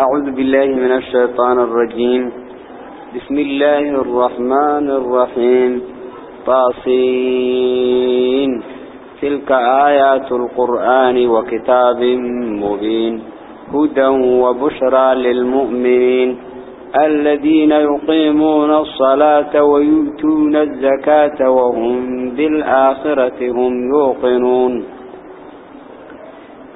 أعوذ بالله من الشيطان الرجيم. بسم الله الرحمن الرحيم. طاسين. تلك آيات القرآن وكتاب مبين. هدى وبشرى للمؤمنين. الذين يقيمون الصلاة ويؤتون الزكاة وهم بالآخرة هم يوقنون.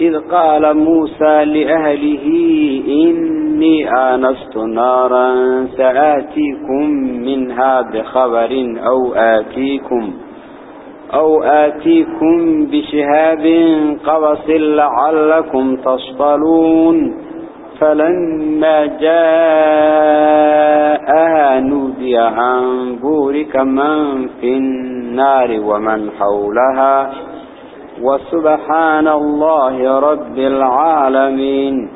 إذ قال موسى لأهله إني آنست نارا سآتيكم منها بخبر أو آتيكم أو آتيكم بشهاب قبس لعلكم تصطلون. فلما جاءها نودي عن بورك من في النار ومن حولها وسبحان الله رب العالمين.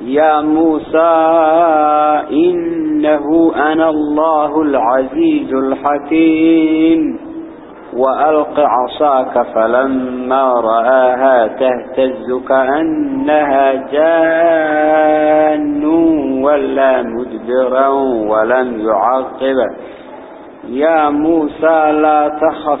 يا موسى إنه أنا الله العزيز الحكيم. وألق عصاك فلما رآها تهتز كأنها جان ولا مدبرا ولم يعقب. يا موسى لا تخف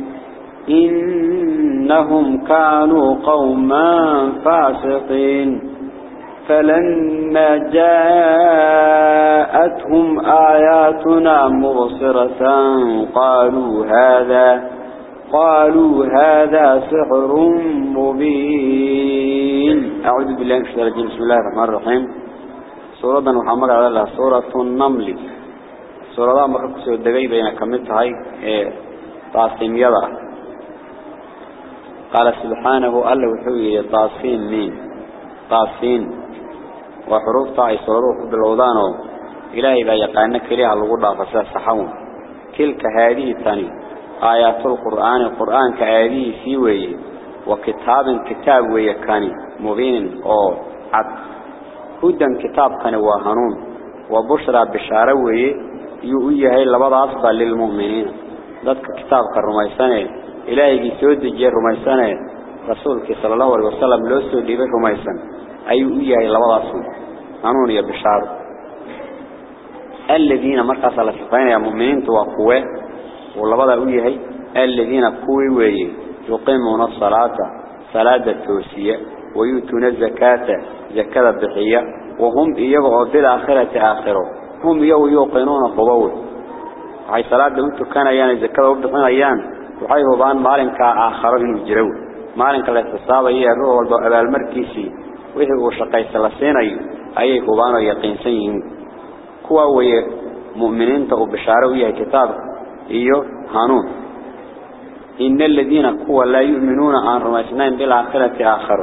إنهم كانوا قوما فاسقين. فلما جاءتهم آياتنا مبصرة. قالوا هذا قالوا هذا سحر مبين. أعوذ بالله من الشيطان الرجيم. بسم الله الرحمن الرحيم. سورة محمد على الله سورة النمل. سورة مرة كسر الدقي بين كمتها طاسم يضع قال سبحانه الله وحوي طاسين مين؟ طاسين. وحروف طاعي سورة بالعوضان إلهي بقى يقانك ليها اللغة فساسحون تلك هذه الثانية آيات القرآن القرآن كآياته سيوي. وكتاب كتاب ويكاني. مبين أو عد. هدى كتاب كان وهنون وبشرى بشارة وي. يؤيه هاي لبض أصبع للمؤمنين. ذاتك كتاب كالرميسانة إلهي سود جير رميسانة رسولك صلى الله عليه وسلم لو سود جير رميسانة أي يؤيه هاي لبض أصبع هنون يا بشارة الذين مركز على سفين يا مؤمنين توقوه. ولبدا ويهي الذين كوي ويه يقيمون الصلاة. صلاة التوسية. ويؤتون الزكاة. زكاة الضحية. وهم يبغوا بالآخرة آخره. هم يو يوقنون فضول هاي صلاة دوتو كان يعني زكاة وبدخنا أيام وحي هبان مالك آخر إنه جرو. مالك لا تصاب هي الروح والبقى المركزي وهي وشقي سلسين أي أي هبان يقين سيين كوا ويه مؤمنين تقو بشارة ويه كتاب إيو هانون. إن الذين كوا لا يؤمنون عن رمسنين بالآخرة آخر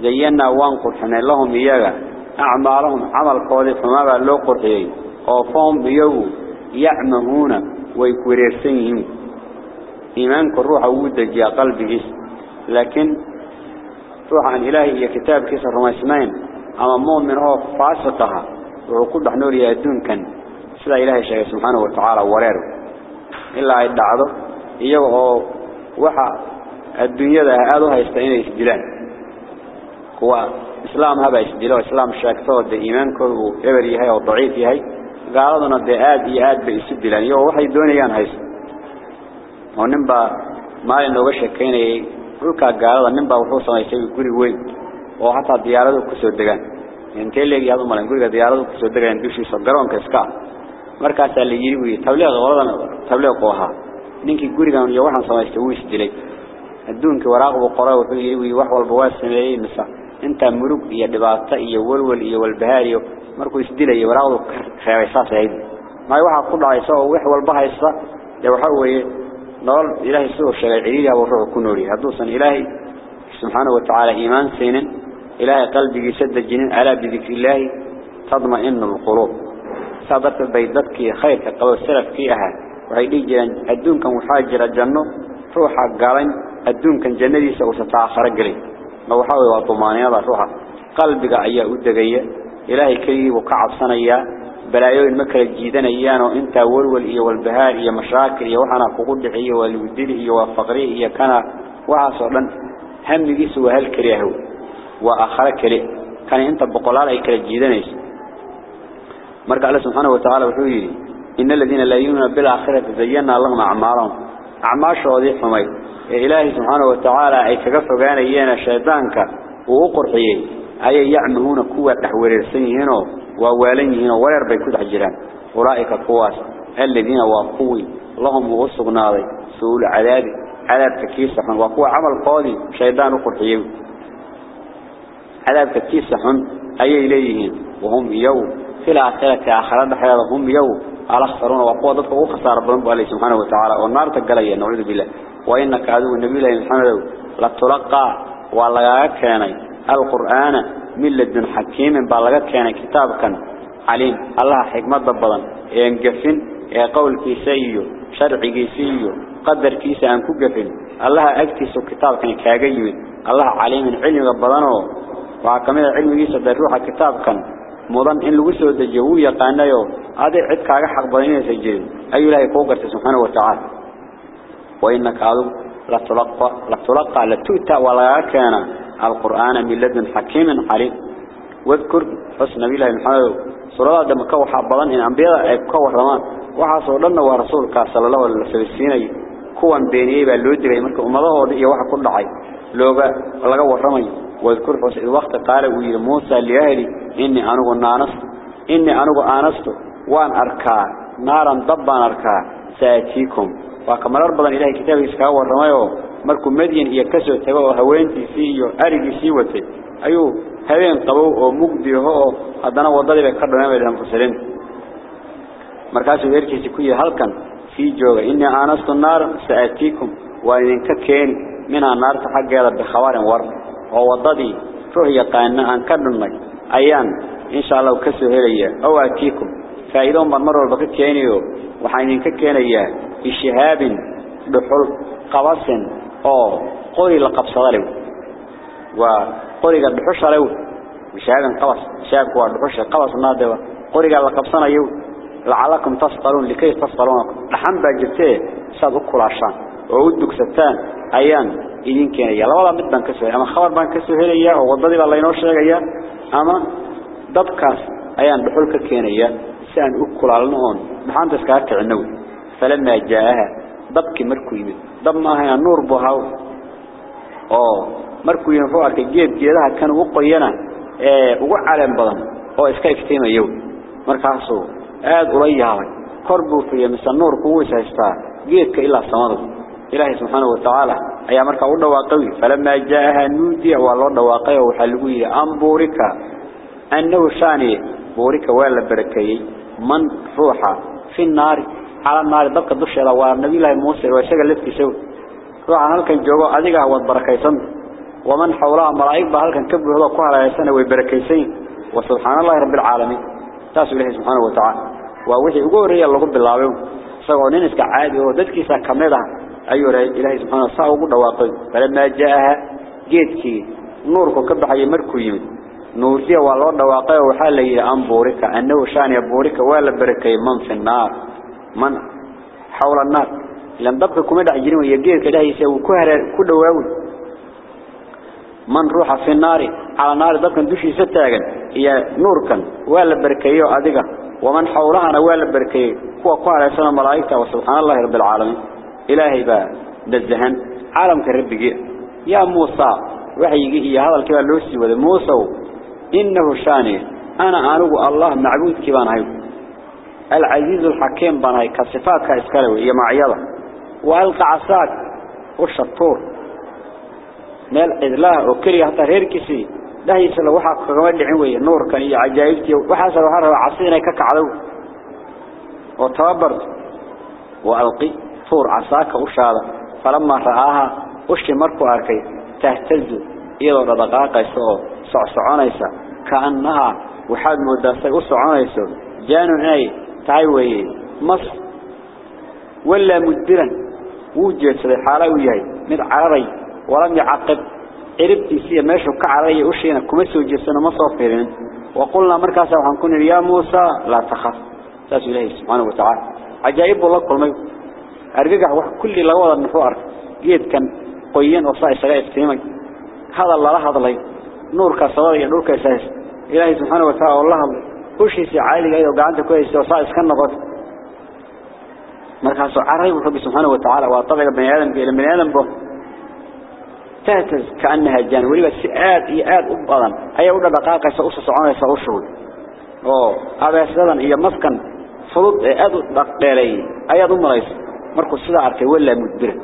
زينا وانقرحنا لهم إياها أعمالهم عمل قولي فما بقى لو قرحيين وفهم بيو يعمهون ويكوريرسيهم إيمانك الروح أود يا قلبي. لكن روح عن إلهي هي كتاب كيس الرماسمين. أما مؤمن هو فاسطها وعقود حنور يدون كان. سلا إلهي الشيخ سبحانه وتعالى وريره إلا عيد دعضه. إيوه هو وحا الدنيا ده هادوها يستعين يسجلان. هو إسلام هذا يسجلان. إسلام الشاكثة ده إيمانك هو إبري هاي وضعيتي هاي. قالوا ده آد إياد بيسجلان. إيوه يبغو وحا يدوني يان هايسجلان oo ninbaa maalin nooga sheekeynayay dhulkaa gaalada ninbaa wuxuu samaystay guri weyn oo hataa diyaaradu kusoo degaan intee leegi hadu malan guriga diyaaradu ku soo degayaan dushiisa garoonka iska markaas la yiri wi tabliiq qoladan tabliiq oo ahaa ninkii gurigan iyo waxaan samaystay uu isdilay adduunka waraaqbu qoray wuxuu yiri wi wax walba waa sameeyay misa inta murug iyo dhibaato iyo walwal iyo walbahaar iyo markuu isdilay waraaqdu reebay saasayd ma waxa ku dhacay soo wax walba haysta ee waxa weeye نول إلهي سوء شرعية وروح كنوري. هدوصاً إلهي سبحانه وتعالى إيمان سين إلهي قلبي يسد الجنين ألا بذكر الله تضمئن القلوب. ثابت بيضتك خيرك قبل السلف فيها وعيدي جلن أدونك محاجر الجنة. روحة قارن أدونك الجنة سوء ستعخر قلي موحاوي وطماني الله روحة قلبك أيها أدقية. إلهي كريب وقعب صنيا بلايين مكر الجيدان إيانو إنتا والول إيا والبهار إيا مشاكل إيا وحنا ققود إيا والودل إيا والفقري إيا كان وعصرا هم يسوى هالكريه وآخر كريه كان إنتا بقلال أي كر الجيدان إيش مرقع الله سبحانه وتعالى وحيري إن الذين لا يؤمنون بالآخرة تزينا اللهم اعمارهم اعمار شواضيح فمي إلهي سبحانه وتعالى أي تقفر بان إيانا شيطانك وقرحيه أي يعمهون كوة تحويري السنين هنا ووالنهين ورير بيكود عجران ورائك قواس الذين وقوي. لهم وغصبنا لي سؤول عذاب. عذاب تكيسة حن وقوى عمل قالي شيطان قرطيو عذاب تكيسة حن أي إليهين وهم يوم. في الآخرة آخرة بحيالة هم يوم. على خسرون وقوى ضدك وخسر ربهم عليه سبحانه وتعالى. والنار تقلي. نعوذ بالله. وإنك عدو النبي لإنسان لتلقى. ولا كاني alqur'ana من لدن حكيم بالغا كان كتابكا عليم. الله حكمة بدن ينقفن قول كيسيو. شرع كيسيو. قدر كيسا أنكو قفن. الله أكتسو كتابكا كاقيوين الله عليم علم بدنه وعكمل علم كيسا دروح كتابكا مضان إن لوسو دجهو يقانيو هذا عد كاقا حق بدنين سجل أي الله يقوقرت سبحانه وتعالى. وإنك عدو لتلقى لتلقى لتوتا ولا كان. القرآن من لدن حكيم عليم واذكر حسن نبي الله محمد. سورة دم كوحا بلان إن أنبياء كوح رمان. وحاصل لنا ورسولك صلى الله عليه وسلم كوان بينيه باللودري مرك أمضاه ودي وحا كل عي لوغا لغا ورمي. واذكر حسن الوقت قال ويل موسى لأهلي إني أنه نانست. إني أنه آنست وان أركا. نارا ضبا أركا. سأتيكم. وكمرر بدن إلهي كتابه إسكا ورميه oo haweentiisii iyo arigiisii watay ayuu habeen qabow oo mugdi oo haddana wadadii bay ka dhameeyeen mufasiriin markaasuu weerkiisii ku yiri halkan sii jooga inni aanastu naar saatiikum wa idinka keeni mina naarta xaggeeda bi khabarin war oo wadadii ruux yaqaana aan ka dhunnay ayaan insha Allah ka soo helaya oo aatiikum faa'iido mar mar walba ka keeniyo waxaan idinka keenayaa ishaabin dhuxul qabasin أو قولي لقب صلاوي وقولي قد بحش صلاوي مش قلص مشاهد قوار بحش قلص النادوة قولي قد لقب صلاوي لعلكم تصطرون لكي تصطرونكم نحن بجلتين سابق كل عشان وعودك ستان. أيان. إذن كان يلا ولا مد بانكسوه أما خبر بانكسوه هنا إياه وضضي بالله ينوشه إياه أما دبكاس أيان بحلك كان إياه سأن أكل على النهون. نحن تسكاك عنوي فلما جاءها dabki markuu yimid dab ma ahayn nuur buu haw oo markuu yimid wuxuu arkay geed geedaha kan ugu qoyana ee ugu caleen badan oo iska iftiimayo markaasuu aad ula yaabay kor buu fiiriyay mise nuurku wuu haystaa geedka ilaa samada ilaahay subxaanahu wa tacaala ayaa markaa u dhawaaqay falamaa jaaha nuudiya waa loo dhawaaqay oo waxaa lagu yidhi an buurika annahu shaaniye buurika waa la barakeeyey man ruuxa fi naari على النار دبك دش إلى والنبي الله موسى وشجع لفك شو روح هل كان جوا أديك هو بركيسن. ومن حولها ملائكة بهل كان كبر هذا كهلا سنة وبركيسين وسبحان الله رب العالمين. تاسو له سبحانه وتعالى. ووحي يقول ريال الله بالله. سواء نسك عادي ودتك سكملها أيها إلهي سبحانه وتعالى وقول واقع فلما جاءها جيتك نورك كبح يمركو يمد نورتي والله دواقع وحال لي أنبورك. أنه شان يبورك ولا بركي من في النار. من حول النار لم دبك كما دعجين ويجير كده يسوي كهر كل واول من روح في النار على النار دبك دوشي ستاجن هي نور كان ولا بركيه أديك ومن حولها أنا ولا بركيه هو قال سنة ملائكة وسبحان الله رب العالمين إلهي با دزهن عالم كربك يا موسى وحي يجي هذا الكلام لوسي وذا موسى إنه شاني أنا أنوغ الله معبود كبان هاي العزيز الحكيم بان هاي كصفات كإسكالوي هي معيضة وألقى عصاك والشطور ميل إذلاه وكري حتى غير كسي. ده يسأل وحا كغمال لعنوية نور كان يعجائبتي وحاسا وحارة عصينا ككعلو. وتوبرت. وألقي طور عصاك وشاذا فلما رآها وشي مركو أركي؟ تهتز. إيضا دقاقة سوء صعصعانيسا كأنها وحاد مداسي وصعانيسا جانو اي تايوي مصر ولا مدبرا وجد سيدي حالة وياي. مد عربي ولم يعقب. عربتي سيا ماشو كعربي وشينا كمسو جسنا مصافرين وقلنا مركزا وحنكون يا موسى لا تخاف تاسو إلهي سبحانه وتعالى. عجائب الله كل ما أرجع واحد كل لوضع النفوار جيد كان قيين وصاي سجاء افتهمي. هذا الله هذا الله نور كصواري نور كأساس إلهي سبحانه وتعالى والله وش يسي عالي جاي وقعدت كويس وصاي اسكن نقط مركز عربي ربي سبحانه وتعالى وطبع بني آدم إلى بني آدم به تهتز كأنها جان ولي بس آد إياد أبضا أي أولا دقاقة سأوصى سعونة سأوشول أوه هذا يسدان إيا مسكن فضل آد دقيري أي أدو مريس مركز سيدا عركي ولا مدبرة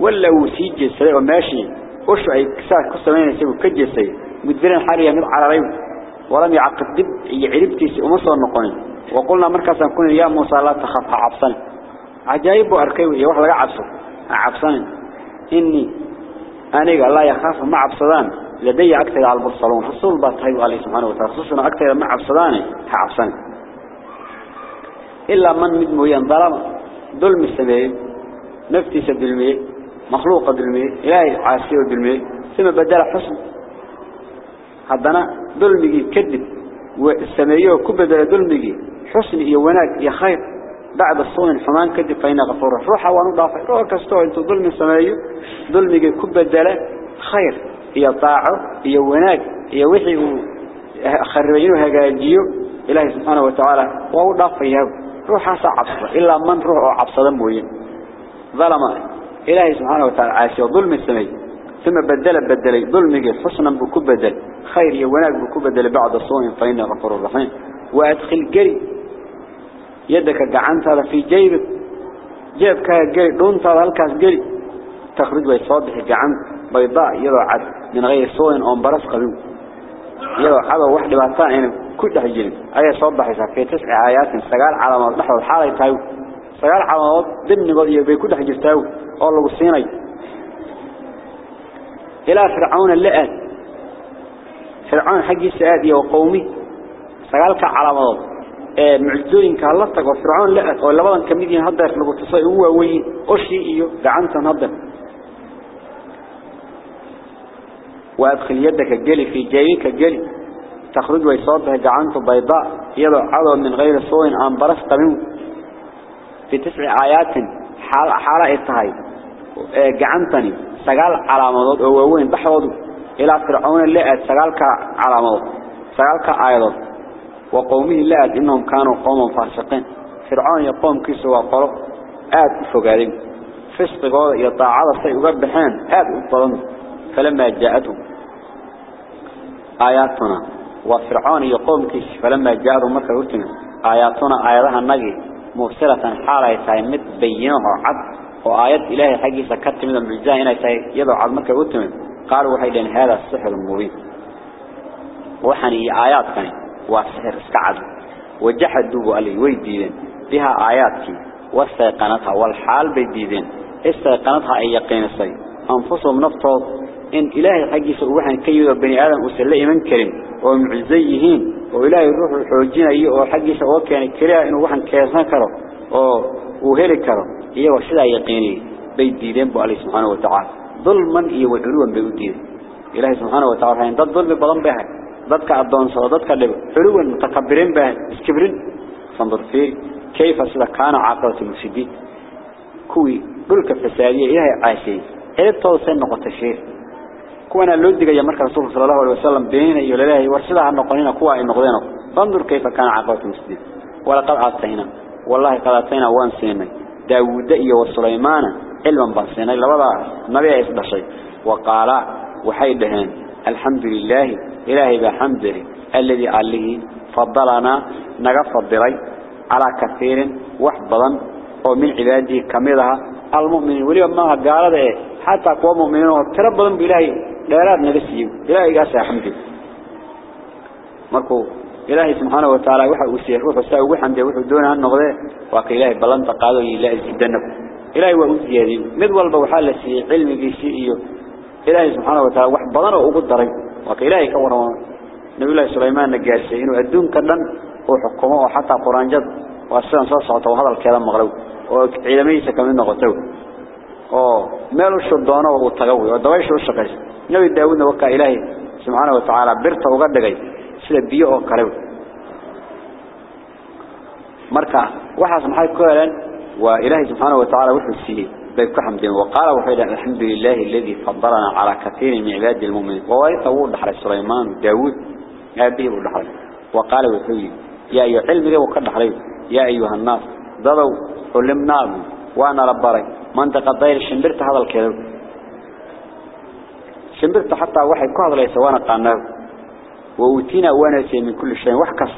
ولا وسيجي سيدا وماشي وشو أي كساك كسامين يسيبو كجي سيدا مدبرة حاليا من عربي ولم يعقد دب يعربتي ومصر النقوني. وقلنا مركزا نكون يا موسى لا تخاف عبصني عجائب وأركيوي يوحى لك عبصر عبصني إني أنا الله يخاف مع عبصدان لدي أكثر على المرسلون رسول بطهي عليه سبحانه وتعالى خصوصنا أكثر مع عبصداني كعبصني إلا من مدمويا ظلم ظلم السماء نفتي سدلمي مخلوق دلمي إلهي عاسيه دلمي ثم بدل حسن. حدنا ظلمي كذب والسماء كبدل ظلمي حسن يا وناك يا خير. بعد الصون الحمان كذب فإن غفور روحا ونضافة روح كستوى إنتو ظلم السماء ظلمي كبدل خير. هي طاعة هي وناك هي وحي خربين وهجاجيو إلهي سبحانه وتعالى. وضافة روحا صعب إلا من روح عبصدا موين ظلم إلهي سبحانه وتعالى. عاشي وظلم السماء ثم بدل بدل ظلمك حسنا بكبدل. خير يوناك بكبدل بعد الصوم فإنه غفور رحيم. وأدخل جري يدك قعنت في جيبك. جيبك جري دونت هذا الكاس جري تخرج ويصادح قعن بيضاء يضع عد من غير صوم أو برس قبيل يضع عدو واحد بعطاء كل حجين أي صبح في تسع آيات سجال على نحو الحالة يتاو سجال على ما ضمن بيكون حجين تاو الله قصيني. إلى فرعون اللئات فرعون حق سعادية وقومي سجالك على ما معجزين كهلتك وفرعون لئات ولا بدن كميدين يخلقوا تصي هو وين. أشي إيو. دعنت هذا وأدخل يدك الجلي في جيبك الجلي تخرج ويصابها جعنت بيضاء. يضع عضو من غير صوين. عن برس قميم في تسع آيات حال حالة إتهاي. جعنتني سجال علامات أو وين؟ بحوض إلى فرعون اللي سجال كعلامات سجال كآيات وقومه اللي إنهم كانوا قوما فاسقين. فرعون يقوم كيسوا قرب آد فقالين. فسق قول يطاع على الصيء وقبحان آد الظلم فلما جاءتهم. آياتنا. وفرعون يقوم كيس. فلما جاءوا مكة وتنا آياتنا آياتها النجي مبصرة حالة تايمت بينها عد. وآيات إلهي حقي سكت من المجزاء هنا يضع عد مكة وتنا قالوا وحيدين هذا السحر المبين. وحني آيات كان والسحر استعد وجحدوا علي ويدين بها آياتك واستيقنتها والحال بيدين استيقنتها أي يقين السيد. أنفسهم نفطوا إن إلهي حقي سؤوحا كيو بني آدم أسلئ من كريم. ومعزيهين وإلهي الروح الحوجين أيه وحقي سؤوح كان كريا إنه وحن كيسان كرو. وهيري إيه وشدا يقيني بيدين بو عليه سبحانه وتعالى. ظلما إيه وعلوا بيدين إلهي سبحانه وتعالى هين ضد ظلم بضم بها ضدك أدون صدا ضدك اللي علوا متكبرين بها اسكبرين فانظر فيه كيف سلا كان عاقبة المفسدين. كوي دولك فسادية إلهي عاشي إيه توسين نقطة الشيء كوانا يا مركز رسول صلى الله عليه وسلم بين يولله ورسلها النقلين كوا النقلين فانظر كيف كان عاقبة المفسدين. ولقد آتينا والله قد آتينا وانسينا. داود إيه وسليمان علما بسينا لوضع نبي عيسى شيء وقال وحيدهن الحمد لله إلهي بحمده الذي عليه فضلنا نغفضلي على كثير وحبضا ومن عباده كميدها المؤمنين ولي ما قال ده حتى قوم مؤمنين وتربضا بالله ديراد نغسيو إلهي قاسا حمدي مركو إلهي سبحانه وتعالى وحا أسيه روح الساء وحمده وحا دونها النغضاء وقال إلهي بلان تقالوا إلا أزيدنكم إلهي وأزيادي مد والبا وحال لسي علمي بيسي إلهي سبحانه وتعالى وح بدن وقد دري. وقال إلهي كورا نبي الله سليمان نجارسي إنه أدون كدن وحكمه وحتى قرآن جد. وأسان صوته وهذا الكلام مغلو وعلميسا كمان نغطوه oo meel u shudoono oo tagaw oo dabaysho u shaqeys nabi daawudna waka ilaahi subhanahu wa ta'ala birta uga dhigay sida وإله سبحانه وتعالى وحسيه بيك حمد وقال وحيدا الحمد لله الذي فضلنا على كثير من عباد المؤمنين. ووايطا وقال لحر سليمان داود أبيه لحر وقال وحيدا يا أيها علم لي وقال لحر يا أيها الناس ضلوا علمنا وأنا ربارك منطقة ضير شمبرت هذا الكلام. شمبرت حتى وحي كهذا ليس وانا قانناه وأوتينا وأنا من كل شيء. وحكس.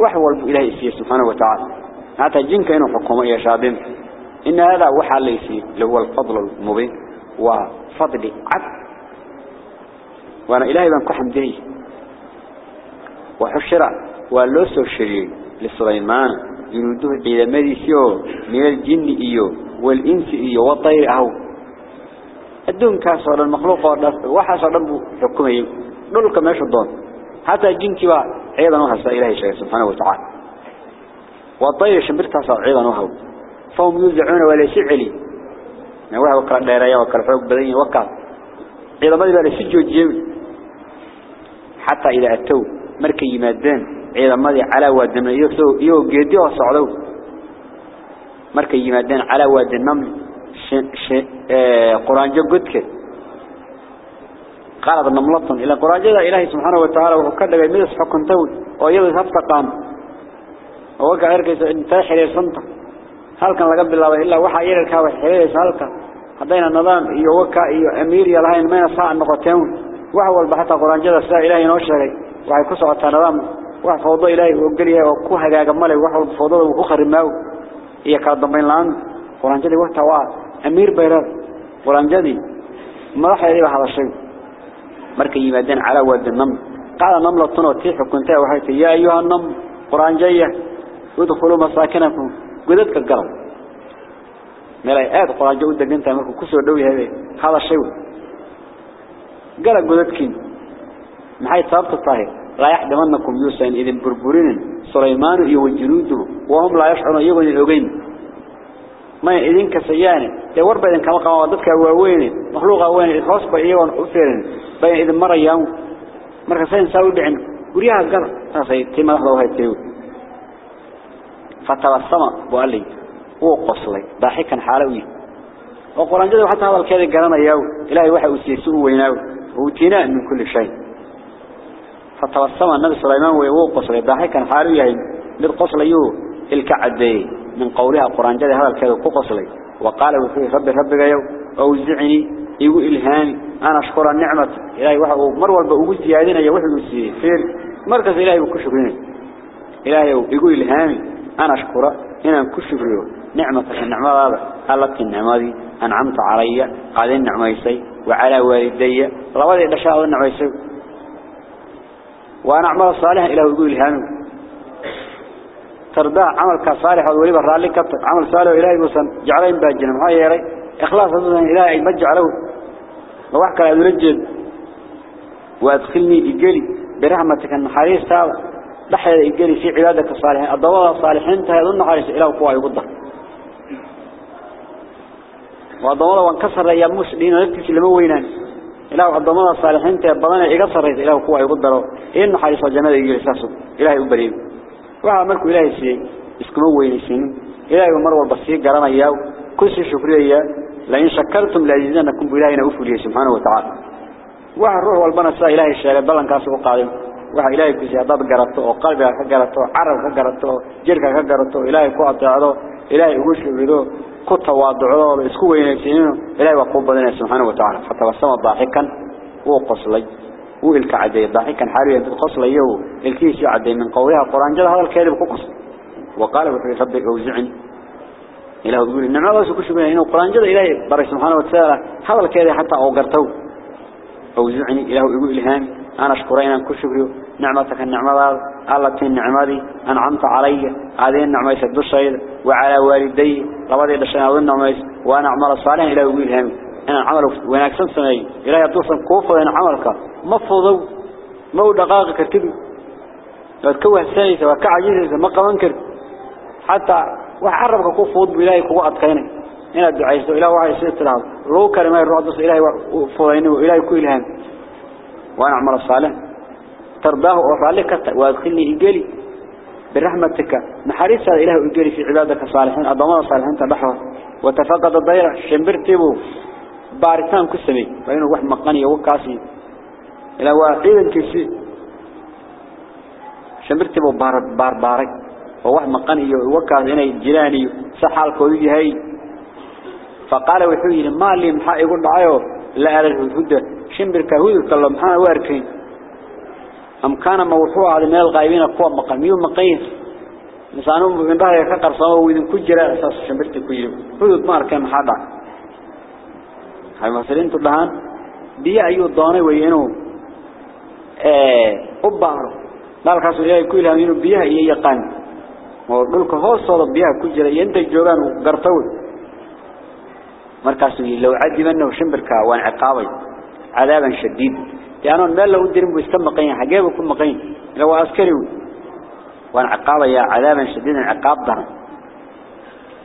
وحوال إلهي سبحانه وتعالى. حتى جن كانوا حكومة يا شابين إن هذا وحى اللي هو الفضل المبين وفضل عد. وأنا إلهي بان كحم دي وحشر ولوسو الشريك لسليمان. جنوده إلى مديسيو من الجن إيو. والإنس إيو. والطير أهو. الدون كاسر المخلوق وحصر ربه حكمه نقول كما يشدون. حتى الجن كوا أيضا وحصر إلهي شيء سبحانه وتعالى. وطير شمبرتا صعيدا وهو. فهم يزعون ولا علي نواه يعني وكر ديريا وكر فوق بلين وكا. إلى ما يبقى لسجو الجيب حتى إذا اتو مركي يمادين. إذا ما على وادن يوسو يو جيدي وصعدو. مركي يمادين على واد نمل شن شن آه، قرآن جو قدك. قال ابن ملطن إلى قرآن جو إلى الله سبحانه وتعالى وكذا يمدس حكم تول ويضي هفتا قام oo waka arkaysa intay xiriirsanta halkan laga bilaabay ilaa waxaa yararkaa wax xiriiraysa halka haddayna nidaam iyo waka iyo amiiriya lahayn mayna saa noqoteen wax walba xataa quraanjada sidaa ilaahay inoo sheegay waxay ku socotaa nidaam wax fawdo ilaahay uu galiya oo ku hagaaga male wax walba fawdada uu ku kharimaaw iyo kala dambeyn laan quraanjadii waqta waa amiir bayraad quraanjadii madaxeedii baa hadashay markay yimaadeen calaa waadi nam qaala namlatun oo tii xukuntay waxay tii ayuha nam quraanjaya udkhuluu masaakinakum godadka gala meel ay aad quraanjo u degan tahay markuu kusoo dhow yahay hadashay gala godadkiin maxay sababta tahay لا يحدمنكم يوسين إذن بربرين سليمان وجنوده وهم لا يشعرون يغن الأغين ما إذن كسياني يورب إذن كما قام وضدك أواوين مخلوق أواوين إخوصب إيوان أفرين بين إذن مرة يوم. مرة سين ساوي بعن قريها هذا تيما لحظة وهي تيو. فتبسم وقال لي وقصلي ضاحكا حالوي وقرآن جدو حتى هذا قرانا ياو. إلهي وحي أسيسوه ويناو. وتيناء من كل شيء. فتبسم النبي سليمان ويوو قصر ضاحكا حالو يهي مد قصر يو. الكعدي من قولها قرآن جدي هذا الكذب قصر وقال وفيه ربي ربي يو أوزعني. يقول إلهاني. أنا أشكر النعمة. إلهي وحو مروى بأقول زيادين يوحي وسيه فير. مركز إلهي وكشكرين إلهي يقول أنا أشكر إنا كشكريه نعمة النعمة هذا. التي النعمة دي أنعمت علي. قال النعمة يسي وعلى والدي. روادي الأشياء النعمة يسي وأنا أعمل صالحا إلى يقول هانو ترضى عمل كصالح ولي برالي كتب عمل صالح إلهي بسن جعلين باجنا ما يري إخلاص هذا إلهي ما جعله لو أحكى أدرجل وأدخلني إجلي برحمتك النحريس. تاو لحيا إجلي في عبادك الصالحين الضوء الصالحين تهذا النحريس إله قوة يقضى. والضوء وانكسر يا مسلمين ونفتش لموينان إله الضمان الصالحين تبضان إقصر إله قوة يقدر إن حارس الجنة يجي أساسه إلهي أبريم وها ملك إلهي سي اسكنوا وين سين إلهي ومر والبصير قرنا إياه. كل شيء شكرية لئن شكرتم لأجزنكم بإلهنا أفولي سبحانه وتعالى. وها الروح والبنا سا إلهي الشارع بلن كاسو قادم. وها إلهي كسي هداد قرأته وقلبك كقرأته عرب كقرأته جرك كقرأته إلهي كو أطيعه إلهي أقوش بذو ku tawaadacdo isku weynaysiino ilaahay waa ku badanay subhanahu wa ta'ala fatawasama daahikan wuu qoslay. وإلك عدي ضحكا حاليا قصل يو الكيس يعدي من قولها قرآن جل هذا الكاذب قص وقال وحي ربك أوزعني إله يقول إن الله سكش بنا إنه قرآن جل إلهي بري سبحانه وتعالى هذا الكاذب حتى أوقرته أوزعني إله يقول إلهامي أنا أشكرين أن كشكره نعمتك النعمة التي النعمة أنعمت علي. هذه النعمة الشيء وعلى والدي. لبدي دشان هذه النعمة وأنا أعمل صالحا إلى إلهامي أنا عمل ونكسن سنة إلهي يطوصن كوفة أنا عملك. مفضوا مو دقائق كرتبي وتكوه الثالثة وكعجيزة ما قمنكر حتى وحربك كوفوض بإلهي كوه أتقيني. هنا الدعاء. إلهي وعي. سيدة الهض لو كلمة الرعب إلهي. وفضيني وإلهي كو إلهام. وأنا أعمل صالح ترضاه وفعلك وأدخلني إجالي برحمتك. هذا إله إجالي في عبادك صالحين. أضمان صالحين. تبحوا وتفقد الضيرة شمبرتبو بارتان كسمي. فإنه واحد مقاني وكاسي إلى واحد كسي. شمبرتبو بار بار بارك. وواحد مقاني وكاسي هنا الجلاني سحال هاي فقال وحوي ما لي محا يقول دعايو. لا أرى الهدى شمبر كهود كلام محا واركين. أم كان موحوع على من الغايبين قوة مقام. يوم مقين نسانهم من بها يكقر صموا وإذن كجراء أساس شمبرت كيلو هدود ما أركان محادا هاي مصرين تبهان بيا أيو الضاني وينو. أبارو. ذلك أسو إلهي كيلها منو بيها إيا يقان. وقلك هو صوت بيها كجراء ينتج جوغان مركز لو عدي منه شمبركا وان عقابي عذابا شديد. لأنه المال لو درم بيستم مقين حجاب يكون مقين. لو عسكري وان عقابي عذابا شديدا عقاب ضرب.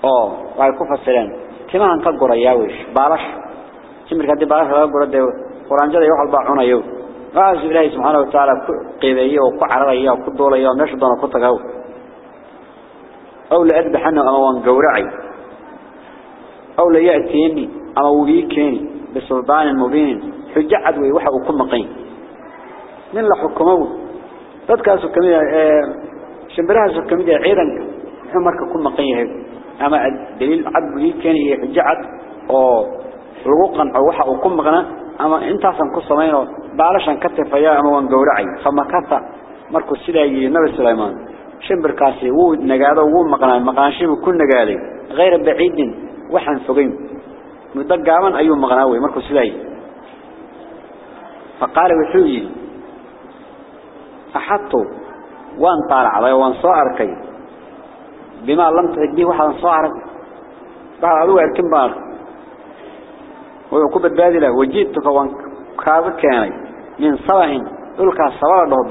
أوه وعيكوف السلام. كما أنك قرياوش بالش شمبركا دي بالش لا قرد قرآن جدا يوحل باعونا يو. وعز الله سبحانه وتعالى قيبيه وقعريه وقدوليه ومشدون وقطقه أو لأذبحنا أو قورعي. أو لا يأتيني أو ويكيني بسلطان المبين حجة عدوي وحا أكون مقيم. من لحكمه تدكى سكمية آه، شمبرها سكمية عيدا. حمرك أكون مقيمه أما الدليل عدو ويكيني حجة عدو رقوقا أو وحا أكون مقيمه أما أنت عصا نقصة مينو بعلاش نكتف يا أموان قورعي فما كفا مركو السلاجي نبي سليمان. شمبر كاسي هو نقاده هو مقنع. المقنع شيبه كل نقاده. غير بعيد. Waxaan fogeyn muddo gaaban ayuu maqnaa way markuu siday faqaal wuxuu yiri ahatto waan taaracday waan soo arkay bima lam tajdi waxaan soo arkay baa adu arkin baa wuxuu ku badbaadi lahaa wajidtuka waan kaaga keenay min sabahin dhulka sababa dhaho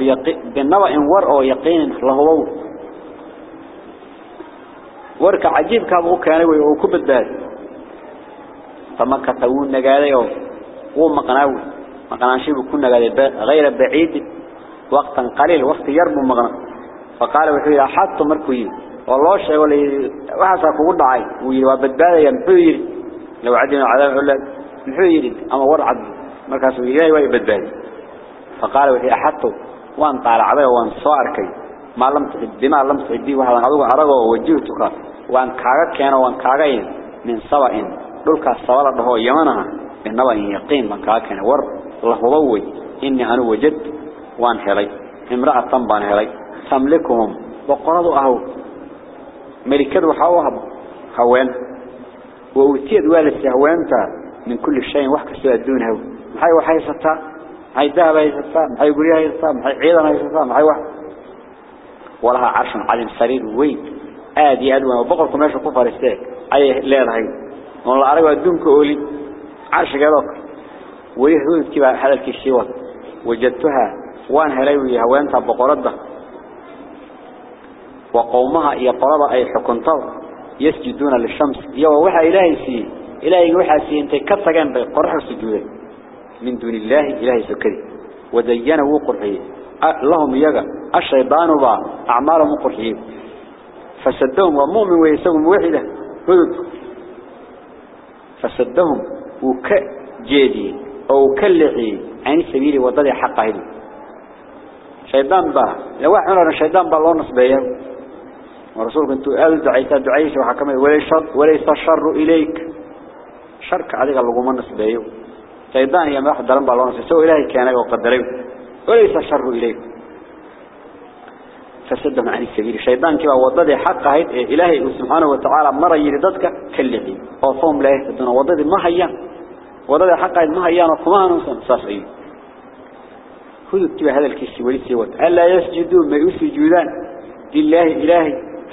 binaba in war oo yaqiin la hubo warka cajiibka uu keenay way oo ku badbaadi فمكة وون نجادي أو ومقناوي مقناشي بكون نجادي غير بعيد وقتا قليل وقت يربو مقنا فقال وحيد حط مركوي والله شيء ولا وحصل كود عاي ويبدأ ينفير لو عدنا عذاب ولا نفير أما ورعد مركز وياي ويبدأ فقال وحيد حط وان طالع عذاب وان صار كي ما لم بما لم تدي وهذا عدو عرضه ووجهتك وان كاغا كينا وان كاغاين من سواين دولكا سوالا دهو يمانا إن نبا يقين من كاغا كينا. ور الله ووي إني أنا وجد وان هلي. امرأة تنبان هلي. تملكهم. وقرضوا أهو. ملكات وحاوهم هوان ووتيد والسي هوانتا من كل شيء وحكا سوى الدون هوا محايا وحايا ستا. محايا ذهبا يستا محايا قريا يستا محايا عيدا يستا محايا وحايا ولها عرش عالم سريد ويد aad iyo aad waan boqorku meesha ku fariistay ay leedahay. والله أرجو أدونك أولي عرش جدك ويهود كبا هذا الكشيوات وجدتها وان هلاوي هوان تبقرده وقومها يقرب أي حكمتها يسجدون للشمس يو وحى إلهي سي إلهي وحى سي انت كتغان بقرح السجود من دون الله إلهي سكري ودينه قرحيه لهم يجا الشيطان با أعمالهم قرحيه فسدهم ومؤمن ويسهم وحده هدد فسدهم وكجيدي أو كلعي عن سبيل وضد حقه شيطان با لو أحنا الشيطان با الله نصبيه ورسولك انتو قال دعيتا دعيش وحكمه وليس وليس الشر إليك. شرك عليك اللقوم نصبيه شيطان ما حد دلن با الله نصبيه سوى إلهي كان وقدره وليس الشر إليكم فسدهم عن السبيل الشيطان كما وضد حقه إلهي سبحانه وتعالى. مرة يرددك كالذي. وفهم لا يهتدون. وضد ما هيان وضد حقه ما هيان وكما ساسعين هو يكتب هذا الكيس وليسي ألا يسجدون ما يسجدان لله إلهي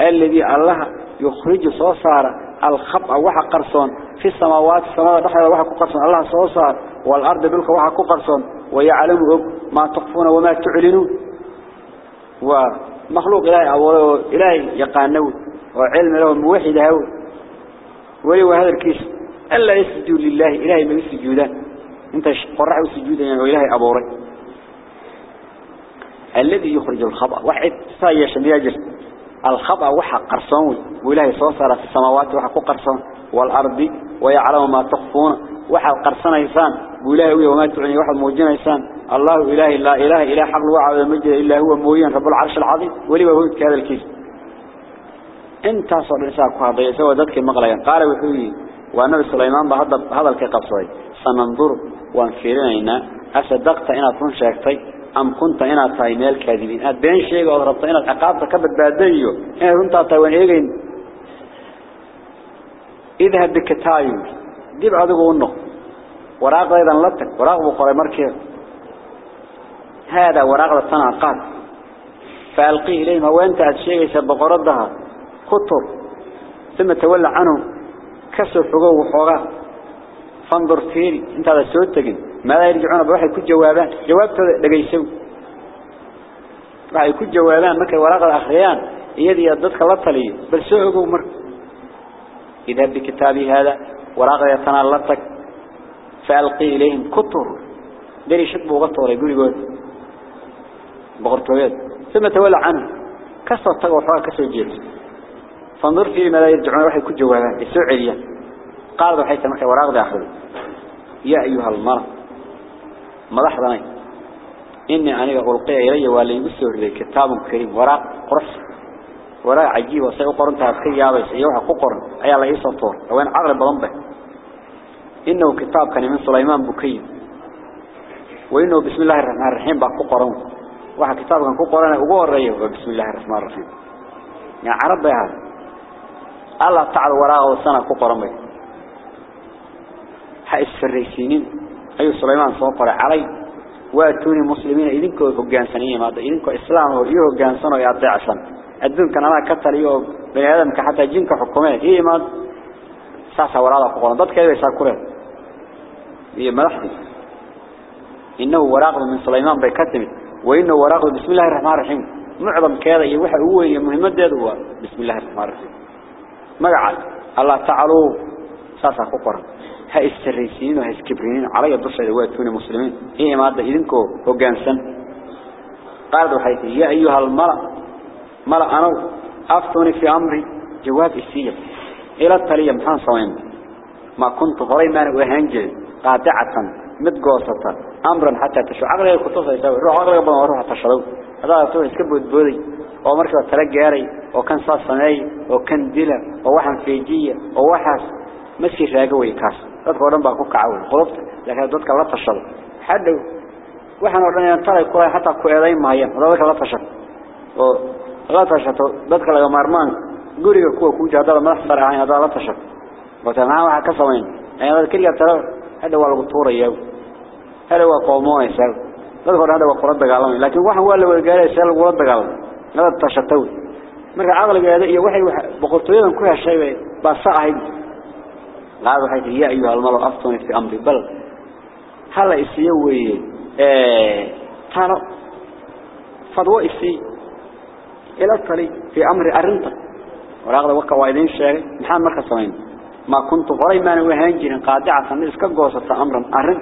الذي الله يخرج صوصار. الخبأ وحا قرصون. في السماوات السماوات رحل وحا قرصون. الله صوصار. والأرض بلك وحا قرصون. ويعلم ما تخفون وما تعلنون. ومخلوق إلهي أوله إلهي يقانه وعلم له موحد هو ولي وهذا الكيس ألا يسجدوا لله إلهي ما يسجدان أنت قرعوا سجودا يعني إلهي أبوري الذي يخرج الخبأ. واحد صايش يجر الخبأ وحا قرصون. وإلهي صوصر في السماوات وحا قرصون. والأرض ويعلم ما تخفون. وحا قرصنا إنسان. وإلهي وما تعني. واحد موجين إنسان. الله إله لا إله إله حق الوعد المجد إلا هو موين رب العرش العظيم ولي وهو كهذا الكيس. انت صار إنسان كهذا يسوى ذاتك مغليا. قال وحوي والنبي سليمان بهذا هذا الكقصوي سننظر وانفرنا أصدقت إن أكون أم كنت إن تايميل كاذبين أدين شيء وربط إن العقاب كبد باديو. إن كنت تاوين إيجين إذهب بكتايو ديب عدو النق وراق أيضا لتك وراق بقرى مركز. هذا ورقة صنع قال. فألقيه إليه ما وانت أتشيغي سبق ردها خطب ثم تولى عنه. كسر حقوق وحوغاه فانظر فيري انت هذا السؤال تقن ماذا يرجعون بواحد يكون جوابه؟ جوابته لقي يسوي. رأي يكون جوابه مكا ورقة أخريان إيادي يددك الله تليه بل سوء مر. إذا بكتابي هذا ورقة يطنع فألقيه إليهم. كطر دري شطبه غطره يقول يقول بغرتويات ثم تولى عنه. كسر طغفا كسر جيت. فانظر في ما لا يدعون راح يكون يسوع السعرية قال ذو حيث مكة وراغ داخل يا أيها المرض ملاحظة ظني إني أنا ألقي إلي والي مسر لي كتاب كريم. وراغ قرص. وراغ عجيب وصيق قرن تهدخي يا بيس. أيها قرن أي الله يسا طور. وين عغل بلنبه إنه كتاب كان من سليمان بكي. وإنه بسم الله الرحمن الرحيم بقى قرنه ققرن واحد كتاب كان ققرن أقول رأيه بسم الله الرحمن الرحيم. يعني عرب هذا الله تعالى وراءه وسنة ققرن به حيث الرئيسين أي سليمان سوقر عليه واتوني مسلمين. إذنكو هجانسانية ماذا إذنكو إسلام وإيه هجانسان ويعطي عشان. الدون كان أنا كتل إيه بني آدم كحتى جنك حكومات إيه ماذا ساسا وراء فقران ضد كيف يساكره إيه ملحظي إنه وراق من سليمان بيكتمت وإنه وراءه بسم الله الرحمن الرحيم. معظم كذا يوحى هو مهمة هو بسم الله الرحمن الرحيم. ما قال الله تعالى ساسا خبر هاي السريسين وهاي الكبرين على يدرس الوقت من مسلمين. إيه هي مادة يدنكو وقانسا قال قالوا حيث يا أيها الملأ. ملأ أنا أفتوني في أمري جواب السيب. إلى التالية محان صوين. ما كنت غريبا وهنجل. قادعة. متقاصطة أمرا حتى تشو. عقله يكتوص يسوي روح عقله بنا وروح تشلو هذا طبعا يسكبوا الدوري أو مركب ترجع ري أو كان صار صناعي. أو كان دلة أو واحد فيجية. أو واحد مسكي شاقو يكاس هذا قرن بقوك عاون خلفت لكن دوت كلا تشلو حد واحد قرن ينطلع كلا يعني حتى كويلين مايا. هذا كلا تشل أو لا تشل دوت كلا يوم قريب كوا كوجا ما أحضر عين هذا لا تشل وتمام على كسرين أنا يعني ذكر ترى. هذا هو الغطور يو. هذا هو قوموه يسال هذا هو قرد دقالوني لكن واحد هو اللي قال يسال القرد دقالوني هذا التشتوي. مرك عقل قادة يو واحد واحد. بقلتو يدن كوها الشيء باسا عهد لعب حيث هي أيها المرء أفتوني في أمري. بل هلا إسيوي إيه. تانو فضوى إسي إلى الطريق في أمري أرنتك وراغل وقا وايدين الشيء نحن مركز سمينه ما كنت غريما وهنجر قادعة نسك قوصة أمرا أرن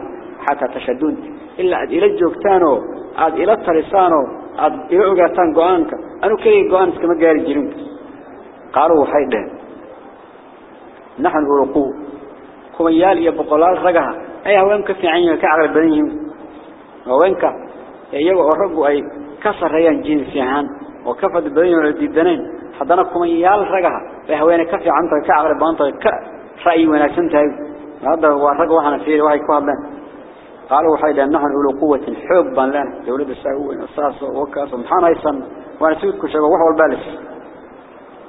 حتى تشدون. إلا عد إلى جوكتانو عد إلى الطريسانو عد إلى عقاتان قوانك. أنو كي قوانك ما قال الجرم قالوا حيدا نحن أرقوه كما يالي يا بقلال رقها. أيها وينك في عيني كعر البنيهم. وينك أيها أرقوا أي كسر ريان جنسيهان وكفد البنيهم الديدنين حدنا كما يالي رقها. أيها وينك في عيني كعر البنيهم كرأي وناسنت هذا هو الرجوا وحنا فيه وهاي كوابن قالوا وحيدا نحن أولو قوة حب بان لنا دولة الساوين الساس وكاس ومحانا يسن وأنا سويتكو شبه وحوى البالس.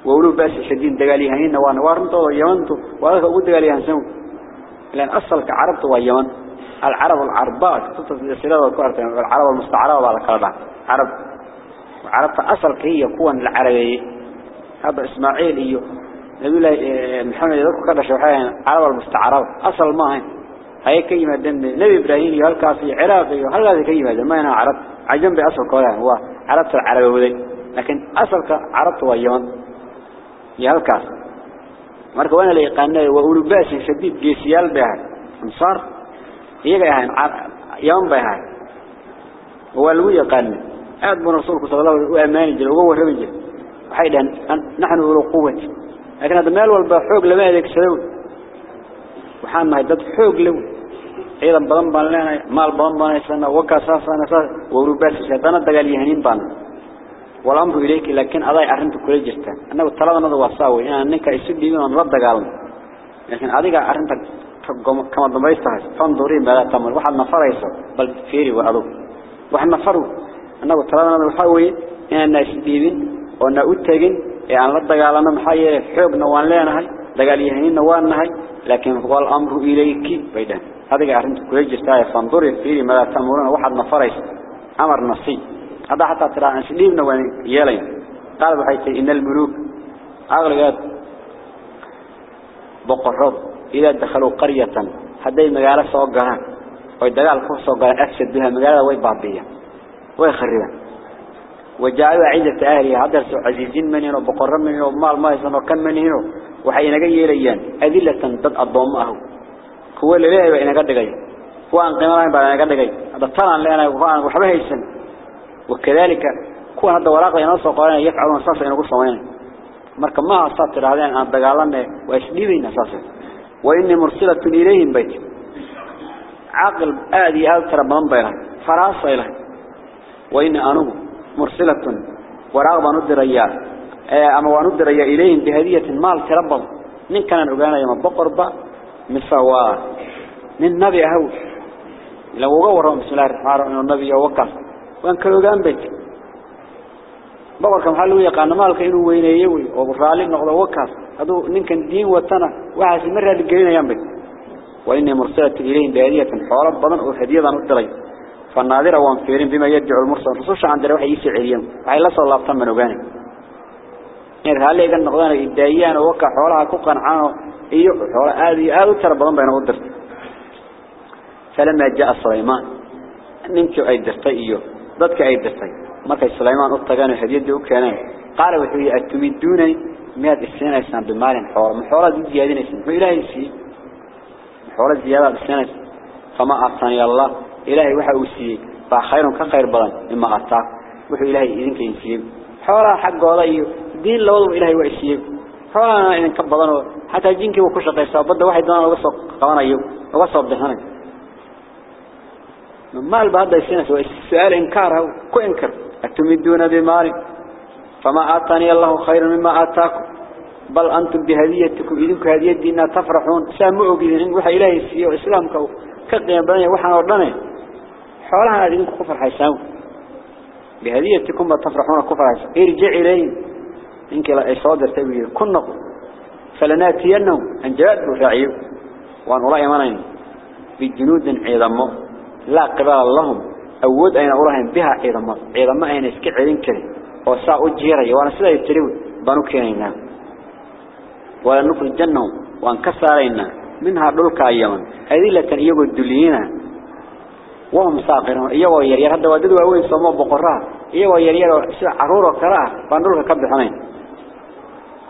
وأولو بأس شديد دقاليها. هنا وأنا وارنتو ويمنتو وهذا أقول دقاليها سنو لأن أصل كعربت ويمن العرب العربات. السلالة والكوارتين العرب المستعربة على كلام عرب. عربت أصل هي كون العربية. هذا إسماعيل إيو نبي الله إيه، محمد يذكر كذا شو حاجة عرب المستعرب أصل ما هي. هاي كلمة دم. نبي إبراهيم يهال كافي عراقي هل هذا كي ما أنا عرب عجم بأصل كذا هو عرب العرب وذي لكن أصل كعرب ويان يهال كاف مركو أنا اللي قلنا وأول بس شديد جيسيال بها. أنصار. يجي هين يوم بها هو الوي قلنا أدم رسولك صلى الله عليه وسلم وأمان الجل وهو رمجل حيدا نحن ولو قوتي xoog lama adeegsado waxaan nahay dad xoog leh ciidan badan baan leenahay maal badan baan haysanaa wakaasaasaana saas waa ulubaas shadana dagaal yahanin baan والأمر إليك لكن أضاي أرنت كل جرتا أنه طلبنا هذا وصاوي أنا أنك يسدي من رد قالنا لكن أضيق أرنت كما ضميستها فانظرين بلا تمر واحد نفر يسوع بل فيري وأضو واحد نفروا أنه طلبنا هذا وصاوي يعني رد قالنا محيي حب نوان لنا هاي دقال يهنين نوان هاي لكن هو الأمر إليك بيدان هذا أرنت كل جرتا فانظرين فيري بلا تمرون واحد نفر يسوع أمر نصي هذا حتى ترى عن سليمنا وين يلين قال بحيث إن الملوك أغلقات بقرب إذا دخلوا قرية هذي مقالة سوقها ويدقال كوف سوقها أفسد بها مقالة ويبعضية ويخربها عزة أهلها هذا عزيزين من هنا وبقرب من هنا ومال ما يصنع كم من هنا. وحين جاي ليان أذلة ضد الضمه هو اللي ليه بين قد جاي. أن قيمة بين قد جاي. هذا طلع لنا وهو وحبه يسن. وكذلك كون هذا وراق ينصر قوانا يفعلون صاصة ينقول صوين مركب ما أصابت هذين أن دقالنا ويسليبين صاصة وإني مرسلة إليهم بيت. عقل آدي أذكر من بينهم فراسة إليه. وإني أنه مرسلة ورغبة ندريا إيه، أما وندريا إليهم بهدية مال تربض من كان نعبانا يما بقربة من سواء من نبي أهو. لو غورهم بسم الله الرحمن الرحيم النبي وقف وإن كانوا جنبك بقركم حلو يقان مالك إنه وين يوي وبرالين نغلو وقف هذا من كان دين وطنة. وعاش مرة للجرين جنبك وإني مرسلة إليهم بهدية حوالة بضن وهدية ندريا فالناظر وان فيرين بما يدعو المرسل. رسوش عن دروح يسيع اليوم فهي لسه الله بطمنه بانه إنه هل يقول نقضانا إدائيان ووكا حوالها كوكا نحانه إيه حوالها آذي آذي ترب الله بينه ودرت. فلما جاء سليمان. ننكو أي درتي إيه ضدك أي درتي مكا سليمان أطقانه حديده وكانان قال وحوية أتمدوني مياد السنة يسنا بمال حوالها محوالها دي زيادين يسنا فإلهي سي. محوالها زيادة السنة فما أعطاني الله. إلهي وحا وسيه با خير كان خير بدن اما عطا و خ إلهي إذن كان سيب خولا حق ولاي دين لو إلهي و سيب خولا إذن كبدن حتى جنك و كو شقيسا بده و خيدان لو سو قوانايو و سو بدهن المال بعد السنة سو السؤال انكاره كو إنكر. أتمدون بمال فما اعطاني الله خير مما اعطاكم بل أنتم بهديتكم. إذنك هديت دينا تفرحون. سامعوا بذنك وحا إلهي سيئوا إسلامك كقيم بنيا وحا نردنين حولها إذنك كفر حيساو بهديتكم تفرحون كفر حيساو ارجع إليهم إنك لا إصادر تبير كن فلنأتينهم. أن جاءت رعيو وأن الله يمنين بجنود عظمه لا قبل اللهم أود أين أولهم بها عظمة عظمة أين اسكع عين كري وساء الجيري وأنا سلا يتريو بانو كينينا ولا نخرج جنهم وانكسرين منها دولك أيما هذه اللي تنيقوا الدلينا وهم ساقرون. إيوا يرير هذا ودد وأوين سموا بقرة إيوا يرير سلا عرورة كراه باندولك كبد حنين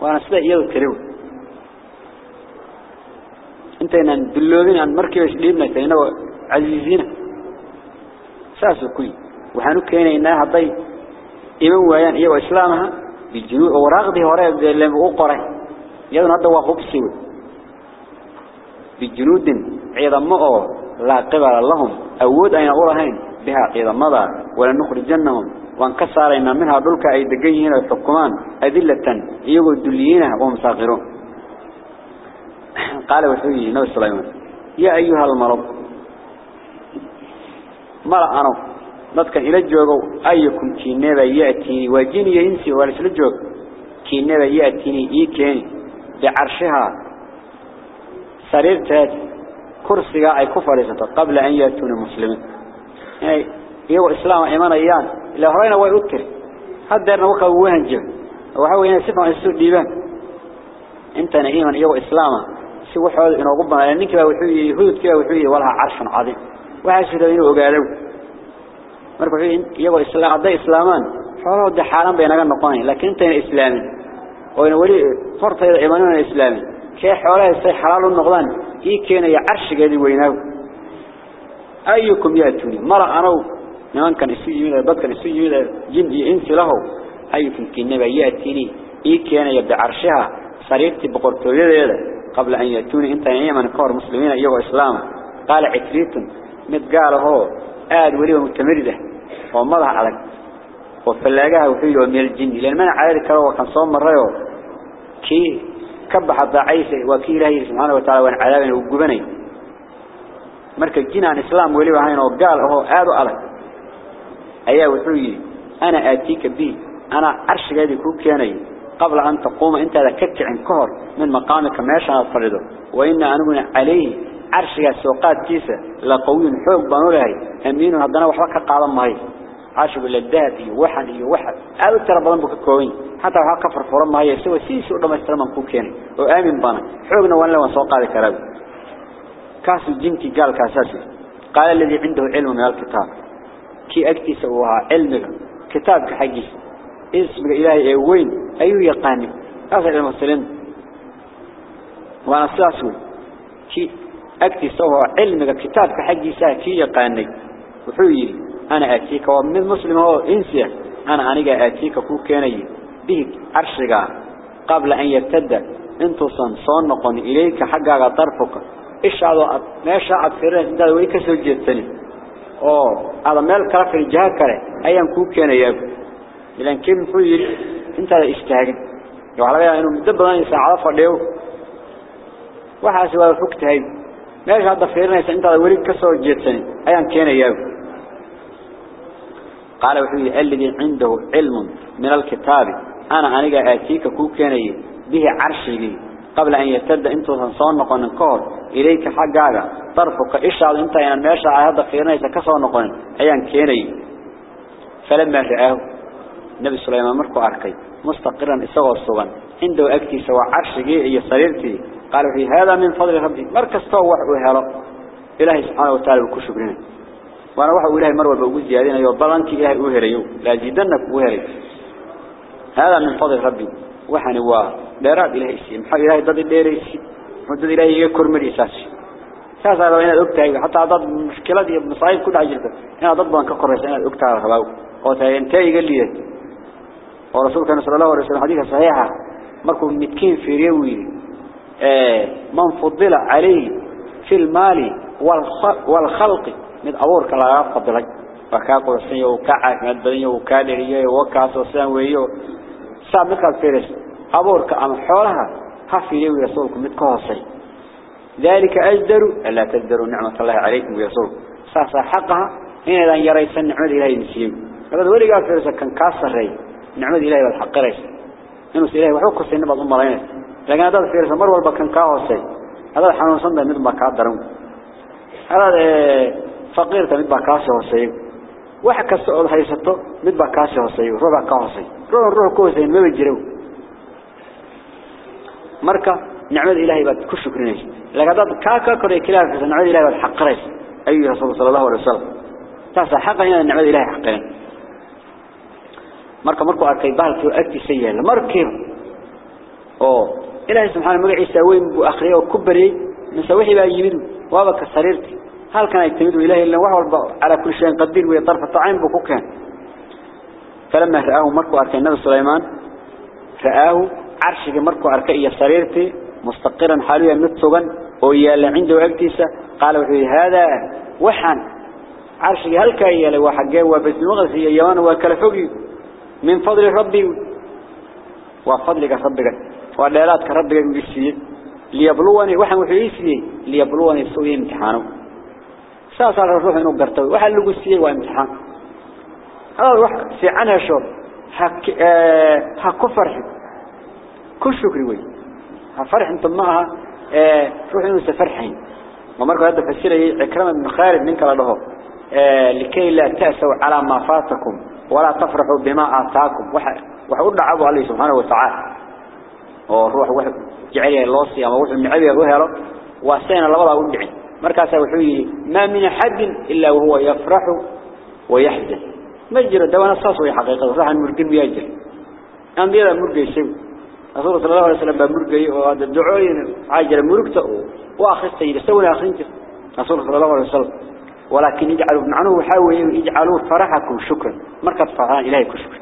وأنا سلا يدو تريو انتنا دلوذين عن مركب شليبنا تينا عزيزين ساسو كوي. waxaanu keenaynaa haday iman waayaan iyo islaamaha bijuu waraaqdi hore ee uu qoray iyaduna hadda waa hubsi bijunudin ciidamo لا قبل لهم. أود أن يقولهين بها إلى مضى ولا نخرجنهم وانكسر إن منها ذلك أي دقيين الثقمان أدلة يقول الدليين هم صاغرون. قال وحيي نبي سليمان يا أيها المرض ما رأنه نتك إلى الجوغو أيكم كي نبا يأتيني؟ وجيني إنسي وليس الجوغ كي يأتيني إيكين بعرشها سريرتها كرسي أي كفر قبل أن يأتون المسلمين يعني يو إسلام إيمان أيان إلا هرينا ويؤكر هذا نوقع وهنجم وحاول هنا سفع السود ديبان انت نعيما يو إسلاما سوى حوال إنه قبنا لأنك وحوي يهود كذا وحوي ولها عرش عظيم وحاسد إنه قالوا مركو حوي يو إسلام عدا إسلامان حوله ده حالا بيننا نقاني لكن انت إسلامي وإنه ولي فرط إيمانون إسلامي كي حوله يستي حلال النقضان إيه كينا يعرش قادي ويناو. أيكم يأتوني مرة أنا نمان كان السجي من البد كان السجي من جندي إنس له. أيكم كنا يأتيني إيه كينا يبدأ عرشها صريفتي بقرطولي قبل أن يأتوني إنت نعيما كور مسلمين أيها إسلاما قال عفريت مد قال هو آد ولي متمردة ومضح عليك وفلاقها وحيد من الجن لأن من عارف كروا كان صوم مرة كي كبح الضعيف وكي له سبحانه وتعالى وان عذابنا وقبني مركز الجن عن إسلام ولي وهين وقال هو آد عليك أيها وحيد أنا آتيك به. أنا عرش قادي كوك كياني. قبل أن تقوم أنت ذكرت عن كهر من مقامك ماشا الفريضة وإن أنه عليه عرش السوقات كيسة لقوي حوق بانوله أمين هدنا وحوك قاضا مهي عاشق للذهب وحن وحن. أو ترى بلن بك كوين. حتى وحا كفر فرم مهي سوى سيسو لما استلم كوكيني وآمن بانا حوقنا وان لو سوقات كراب كاس الجنكي قال كاساسي. قال الذي عنده علم من الكتاب. كي أكتي سوها علمك كتابك حقيس اسم إلهي وين. أيو يقاني. هذا المسلم وأنا ساسو. كي أكتي سوى علمك كتابك حقي ساه كي يقاني. وحوي أنا أتيك ومن مسلم هو إنسيا. أنا أنيقى أتيك كو كيني به عرشك قبل أن يرتد أنتو صنصنقن إليك حقا طرفك. إيش هذا ما في الرئيس انت ويك سجدتني. أوه هذا مال كلا في الجهة كلا أيام كو كيني يابو إذن كيف حوي أنت استاجن وعلى يعني إنه مدبر أن يساعد فرديو. وحاس waa fogtahay meesha hadda fiirinaysa inta wari ka soo jeedsan ayaan keenayaa قال وحي الذي عنده علم من الكتاب أنا أنيقى آتيك كو كيني به عرشي قبل أن يتد انتو تنصون نقون نكور إليك حقاقا طرفك إشعال أنت يعني ماشا هذا فيرنيسا كسو نقون أيان كيني. فلما رآه النبي سليمان مركو أركي مستقرا إسغو الصغن عنده أكتي سوى عرشي إيا صريرتي. قال في هذا من فضل ربي. مركز طوح وهرب إلهي سبحانه وتعالى وكشبرين وأنا وحو إلهي مروى بوجود زيادين أيوة بلانك إلهي أهريو لا جدنك أهري هذا من فضل ربي. وحن هو دارات إلهي السيم حق إلهي ضد إلهي السيم ضد إلهي يكر من إساسي ساسا لو هنا الأكتة حتى ضد مشكلة دي مصايب كل عجلة. هنا ضد بان كقرس هنا الأكتة على خلاو قوتها ينتهي قال لي. ورسول كان صلى الله عليه وسلم حديثة صحيحة. مركو متكين في ريوي. من فضل عليه في المال والخلق. من أورك لا يفضلك وكاكو السنية وكاعك من الدنيا وكالرية وكاسو سنوية سامك الفرس أورك أم حولها هفي لي رسولكم متكوصي ذلك أجدر ألا تجدروا نعمة الله عليكم ويسولكم ساسا حقها هنا إذا يريسا نعمة إلهي نسيب فقد ولقى فرسا كان كاسر ري نعمة إلهي والحق ريس إنه سإلهي وحوكو سينا بعض المرين لكن هذا الفيرس مر والبا كان كاهوسي هذا حنون صندى مد ما كادرون هذا فقير تمد بكاسه وسيب واحد كسر هاي سته مد بكاسه وسيب ربع كاسه روح روح كوزين ما بيجروا مركا نعمة إلهي بعد كل شكر نجى لقدر كاكا كري كلا في نعمة إلهي بعد حق رأي أيه رسول صلى الله عليه وسلم. تاسع حقا يا نعمة إلهي حقا مركا مركو أركي بعد في أكتي سيئة. المركب أو إلهي سبحانه مريع سوين بأخري وكبري نسويه بأي يمين. وابك سريرتي. هل كان يتمدوا إلهي إلا وحول على كل شيء قدير ويطرف الطعام بكوكان فلما رآه مركو أركي النبي سليمان رآه عرشك مركو أركي سريرتي مستقرا حاليا متسوغا ويالا عنده أكتيسا قال وحي هذا وحن. عرشك هل كايا لو حقاه وبس مغسي يوان وكالفقي من فضل ربي. وفضلك ربك. ودلالات ربك بيسيه ليبلوني. وحن وحيسيه ليبلوني سوء امتحانه. ساس على الروح إنه قرطوي واحد اللي قسيه وامتحان هذا الواحد في عنها شو هك آه كل شكر وي هفرح أنتم معها آه روح إنه سفرحين. ومركو هذا فسيرة عكرمة بن خالد منك له. آه لكي لا تأسوا على ما فاتكم ولا تفرحوا بما آتاكم. وحقول عبو عليه سبحانه وتعالى. وروح واحد جعليه اللوصي أما وحد النعبي أبوها وسينا لبضا ودعين مركز وحوي ما من حد إلا وهو يفرح ويحزن مجرى دوانا صاص وهي حقيقة. راح المرقين ويأجل أنبياء مرقى يسوي. رسول صلى الله عليه وسلم بمرقى وهذا الدعوين عاجل مرقته وآخر سيد. سونا آخرين رسول صلى الله عليه وسلم. ولكن يجعلوا معنه وحاول يجعلوا فرحكم شكرا. مركز فرحان إلهي كشكر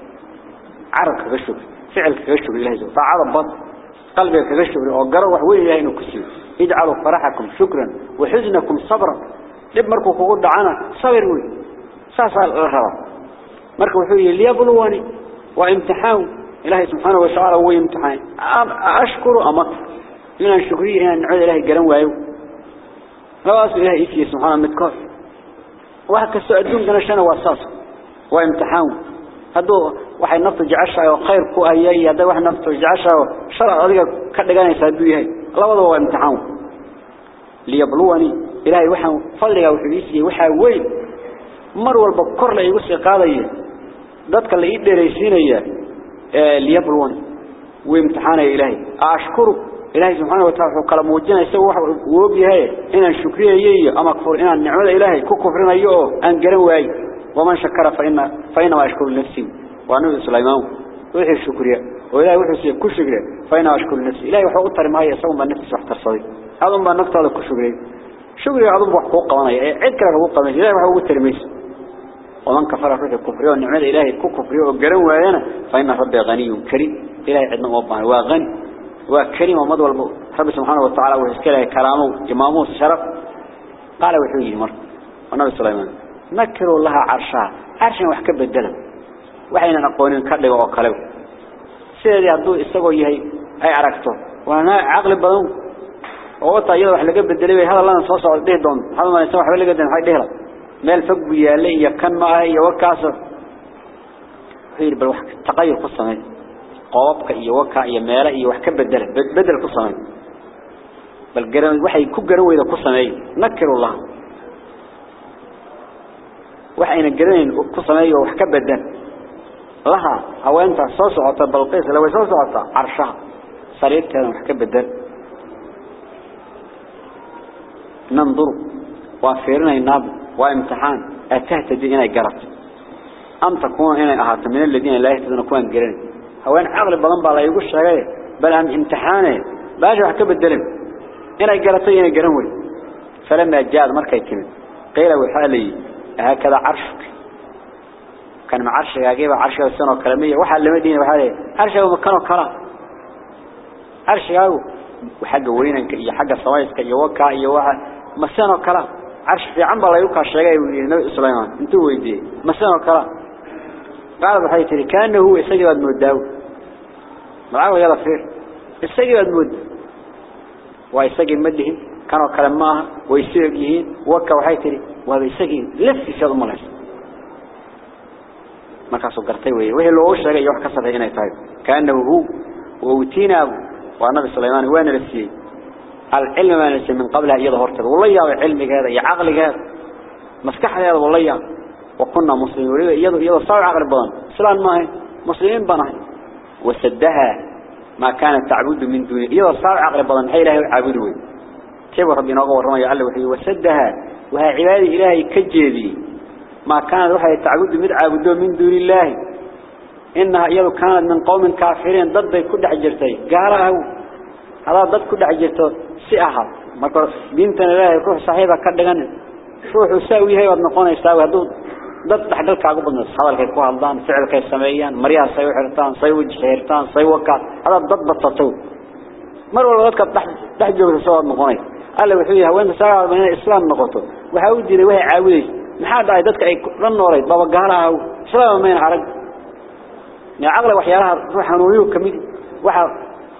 عرضك كشكر فعلك كشكر إلهي. فعرض بط قلبك كشكر وقروا وحوين إلهي نكسير يجعلوا فرحكم شكرا وحزنكم صبرا. لب مركو كقول دعانا صبر وي. ساسا الرهبة مركو حوي ليبلوني وامتحان. إلهي سبحانه وتعالى هو امتحان أشكر أمك. من الشكرية أن نعود إلهي قرن لا أصل إلهي إسي سبحانه متكار وهكا السؤالون كان شانا واساس وامتحان. هدو naftu jeceshahay oo khayr ku ayay hada wax naftu jeceshahay sharci adiga ka dhiganaysa haduu yahay labadaba waa imtixaan liyabluwani ilaahay waxa fadliga wuxuu isii waxa weyn mar walba kor la igu sii qaadayo dadka la ii dheeraysiinaya ee liyabluwani way imtixaanay ilaahay ashkuru ilaahay subhanahu wa ta'ala wuxuu kala muujinay isagu wax uu og yahay inaan shukriyeeyo ama kufur inaan nicmada ilaahay ku kufrinayo oo aan garan waayo waman shakara fa inna fa inna ashkuru nafsi وأنه سليمان وحي الشكرية وإلهي كل شكرية فإنا أشكر نفسي إلهي وحي أطر معي يسوم بنفسي وحتى الصديق هذا ما هذا كل شكرية شكرية هذا بحقوق قوانا عد كلا حقوق قوانا إلهي وحي أطر ميس ومن كفر روح الكفرية والنعمة إلهي كل كفرية وقرن وعينا. فإن ربي غني كريم. إلهي عدنا وضعنا وغني وكريم الموت رب سبحانه وتعالى وهسكله كرامه. إمامه الشرف قال وحي مر ونبي سليمان. نكروا لها عرشها. عرشها وحكب الدلم waxayna aqoonin ka dhigo kale sideedii hadduu isagoo yahay ay aragto waana aqli badan oo taayada wax laga bedelay hadalana soo socdo dhig doon hada ma insan waxba laga dan waxay dhihla meel fog buu yaalay iyo kan ma ah iyo wakaas xir bal wax taqayur ku sameey qoobka iyo waka iyo meela iyo wax ka bedel bedel ku لها أو أنت صوص عطا بلقيس لو صوص عطا عرشها صريت كذا حكي بالدل ننظر وافيرنا الناب وامتحان أتهت دينا يقرأت أم تكون هنا أحد من الذين لا يهتدون كون جرين أو أن أغلب بلنبع لا يقولش غير بل أن امتحانه باجوا حكا بالدلم هنا يقرأت هنا يقرأت فلما جاء المركة يكمل قيل وحالي هكذا عرشك كان مع عرش يجيب عرش السنة كلامية واحد لما دين وحده عرش مكانه كلام عرش هو وحاجة وين يا حاجة صوايس كي يوقع يوقع. مسنا كلام عرش في عم بالله يوقع شيء النبي سليمان. أنتوا ويدي. مسنا كلام قال بحيث كأنه هو سجد المود داو معاه يلا فيه السجد المود. ويسجد مده كانوا كلام معه. ويسجد وكا وحيث وهذا يسجد لف شغل ملاش gartay weeye. Wixii loo sheegay wax ka sareeyay inay tahay. Kaanahu hu wawtina wa nabi sulaymaan waana rasiyay العلم ما نسي من قبلها إيضا هرتد والله يا علمي هذا يا عقلي هذا مسكح هذا والله يا وكنا مسلمين إيضا إيضا صار عقل بان سلان ما هي مسلمين بنا وسدها ما كانت تعبد من دون إيضا صار عقل بان هي له عبدوه كيف ربنا قوى الرمى يعلم وحي وسدها وها عبادي إلهي كجيدي ما كان روحة يتعبد مرعى بدو من دون الله. إنها يلو كانت من قوم كافرين ضد كل عجرته قاله هذا ضد كل عجرته سئها. بنتنا الله روح صحيبة كدغن. روح يساوي هاي ونقونا يساوي هدود ضد تحدلك عقبنا صحابك يكون هلدان فعلك السمعيان مريا سيو حرتان سيو جهيرتان سيو وكات هذا ضد بطاطو مروا الوضكة تحجب السواب مقونا قال له وحيوها وين ساعة من الإسلام مقوته وحاودي لي وهي عاويش. Uu maxaa dhacay dadka ay la nooleed baba gaalaha islaam ma arag ya aqla waxyaalaha ruux hanuuniyo kamid waxa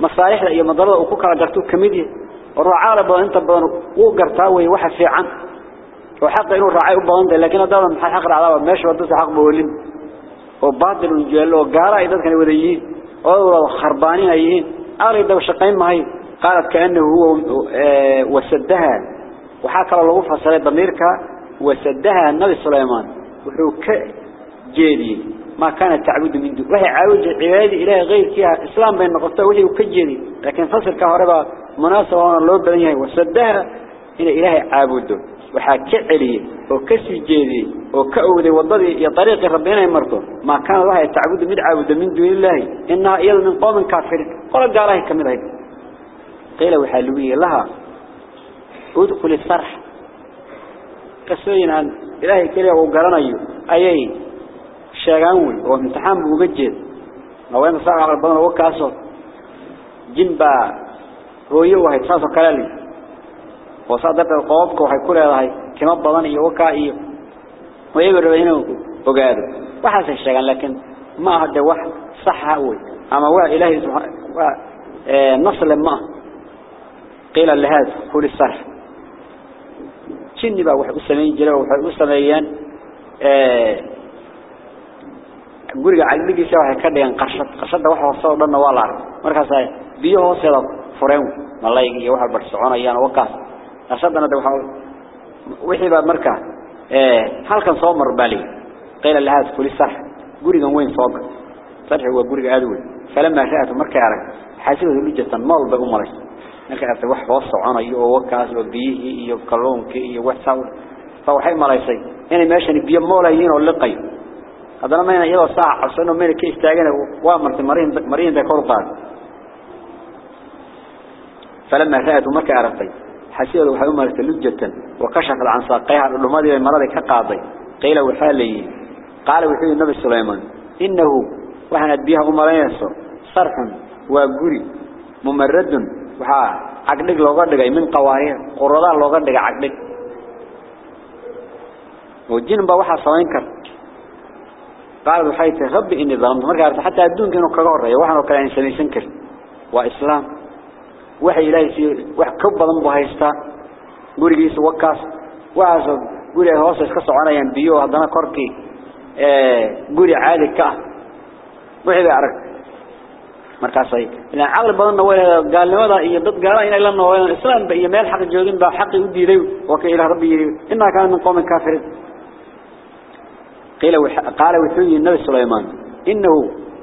masaalixda iyo madarada uu ku kala garto kamid yahay وروح عالب وانت بدن وقرتا وي waxa fiican وحق إنه رعي وبضنده لكن هذا من حق رعاه ماشي ودوس حق بولين وباطل الجيل وقال إذا كانوا وديين أو خربانين أيين أريد وشقين معي قالت كأنه هو وسدها وحكى الله فصل ضميرك وسدها النبي سليمان وحو جيدي. ما كانت تعبد من دون. وهي عاود عبادي إله غير فيها. إسلام بين نقطة وهي وكجيدي لكن فصل كهرباء مناسبة وأنا اللو بدنيا وسدها إلى إله عابده. وحكى عليه. وكسي جيدي وكأودي يا طريق ربنا يمرته ما كان الله تعبد من عابد من دون الله. إنها إيضا من قوم كافر. قال قال هيك كمل هيك قيل وحلوية لها. ادخل الصرح قصوين عن إلهي كليه وقرنيه أيي شاقانوي وامتحان بوجد وين صار على البطن وكاسو جنبا هويو وهي تصاصو كلالي وصادت القوابك وهي كل هذا كما بضان iyo waka iyo wayba rabayno ogaado. Waxa ay sheegan laakiin ma hada wax sax ah way ama waa ilaahi subhanahu wa ee nasl ma qila lahad kul sarh jinni baa wax u sameeyay jira waxay u sameeyeen ee guriga cagdigiisa waxay ka dhigeen qarshad qarshada wax hoose oo dhan waa la arkay markaas ay biyo hooseeda fureen malayg iyo waxa bar soconayaan wakaas qarshadana waxa wixii baa marka ee halkan soo marbali qeyl lahaas kuli sax gurigan weyn soo gal sarxi waa guriga aad weyn falama raat markay arag xaasibadu lijatan mal ba u maray نكهت وحفة صعنة يو وبيه يو كي وحصل فوحي ما ليصي يعني ماشان بيا مولايين ولا قي هذا لما ينا يلا ساعة عشانه مين كي استعجنا وامر مرين ذا كورفان فلما فات ومك عرفي حسيرة وحيمة لجة وقشف عن ساقيها لما ذي مرادك قاضي قيل وحالي قال وحي النبي سليمان إنه وحنا بيها مرينسو صرح وجري ممرد waxaa cagdhig looga dhigay min qawaariir qurada looga dhigay cagdhig. Oo jinba waxaa samayn karta qaalad waxay tahay rabbi inii dalamtu markaa arta xataa adduunka inuu kaga horreeyo waxaan oo kale aan samaysan karin. Waa islaam. Waxa ilaahay siiyo wax ka badan buu haystaa. Gurigiisa wakaas. Waxaasoo guri ay hoose iska soconayaan biyo haddana korkii guri caadi ka ah. Wixii bay arag markaas ay ilaa aqal badan way gaalnimada iyo dad gaala inay la noqdaan islaamka iyo meel xaq joogin baa xaqi u diiday oo ka ilaahay rabbi inna kana min qawmin kafirin qila qala wuxuu nabi sulaymaan innahu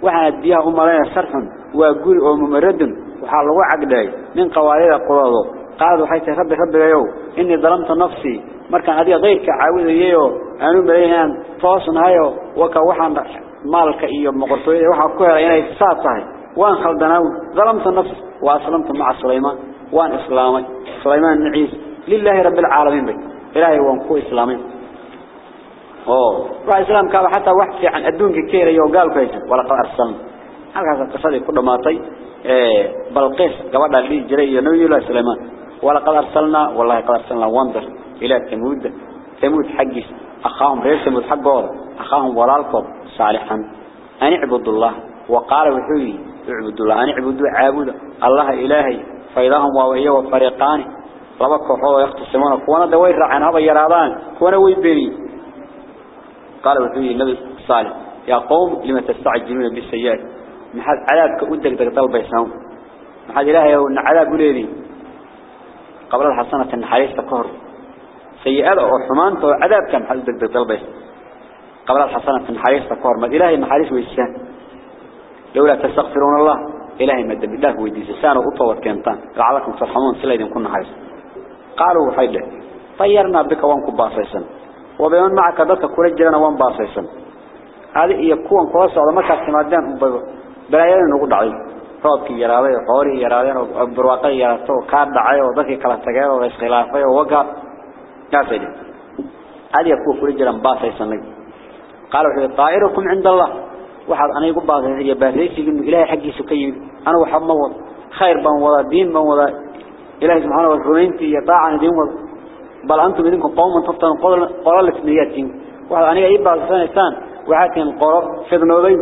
waxa biyaha umalayna sarxun waa guri oo mumaradun waxaa lagu cagday min qawaarida qurado qaad waxay tahay rabbi rabbigayow inni dalamta nafsi markaan adiga qeyrka caawidayeeyo aanu maleeyaan toosnahayo waka waxaan maalka iyo moqortooyada waxa ku helay inay saad وان خلدناه ظلمت النفس واسلمت مع سليمان وان إسلامي. سليمان نعيس. لله رب العالمين بي إلهي وان كو إسلامي. اوه إسلام كان حتى واحد في عن الدونك كيري يوغال كيس ولا قل ارسل هل هذا القصد يقول لماطي إيه. بلقيس قوضا لي جري ينوي الله سليمان. ولا قل أرسلنا. والله قل أرسلنا واندر إلى تمود تمود حقس أخاهم ريس متحقور أخاهم ولا القب صالحا. أن اعبد الله. وقال وحوي. اعبدوا أن اعبدوا عابد الله إلهي فإذا هم وهي وفريقان. ربك وحوه يختصمون كوانا دوير عن هذا يرادان كوانا ويبيني قال وحوي النبي صالح يا قوم لما تستعجلون بالسيئات؟ محد عذابك ودك دك طلبيسان محد إلهي وإن عذاب وليدي قبل الحسنة النحريس تكهر. سيئات أو حمانته عذاب كان محد دك دك طلبيسان قبل الحسنة النحريس تكهر. ما إلهي النحريس ويسان لولا تستغفرون الله إلهي ما دب الله ويدي سانه أطوت كنتان. رعلكم ترحمون سليدهم كنا حرس قالوا حيله طيرنا بك وانك باصيسا وبيون معك ذاتك كرجلنا وان باصيسا هذا يكون قواسا على مكة سمادان بلايان نقود عليه roobki yaraaday xoori yaraadeen oo barwaaqo yaraato ka dhacay oo dadkii kala tageen oo هذه khilaafay oo waga taasi قالوا ku furay عند الله. Waxaad anigu baasay iyo baasaysigu ilaahay xaqiisu ka yimid ana waxa ma wad khayr ban wada diin ban wada ilaahay subhanahu wa ta'ala iyo taa'an diin wada bal antum idinku qawman taftan qolal niyatin waxa aniga ii baasaysan waxa kan qoro fidnooday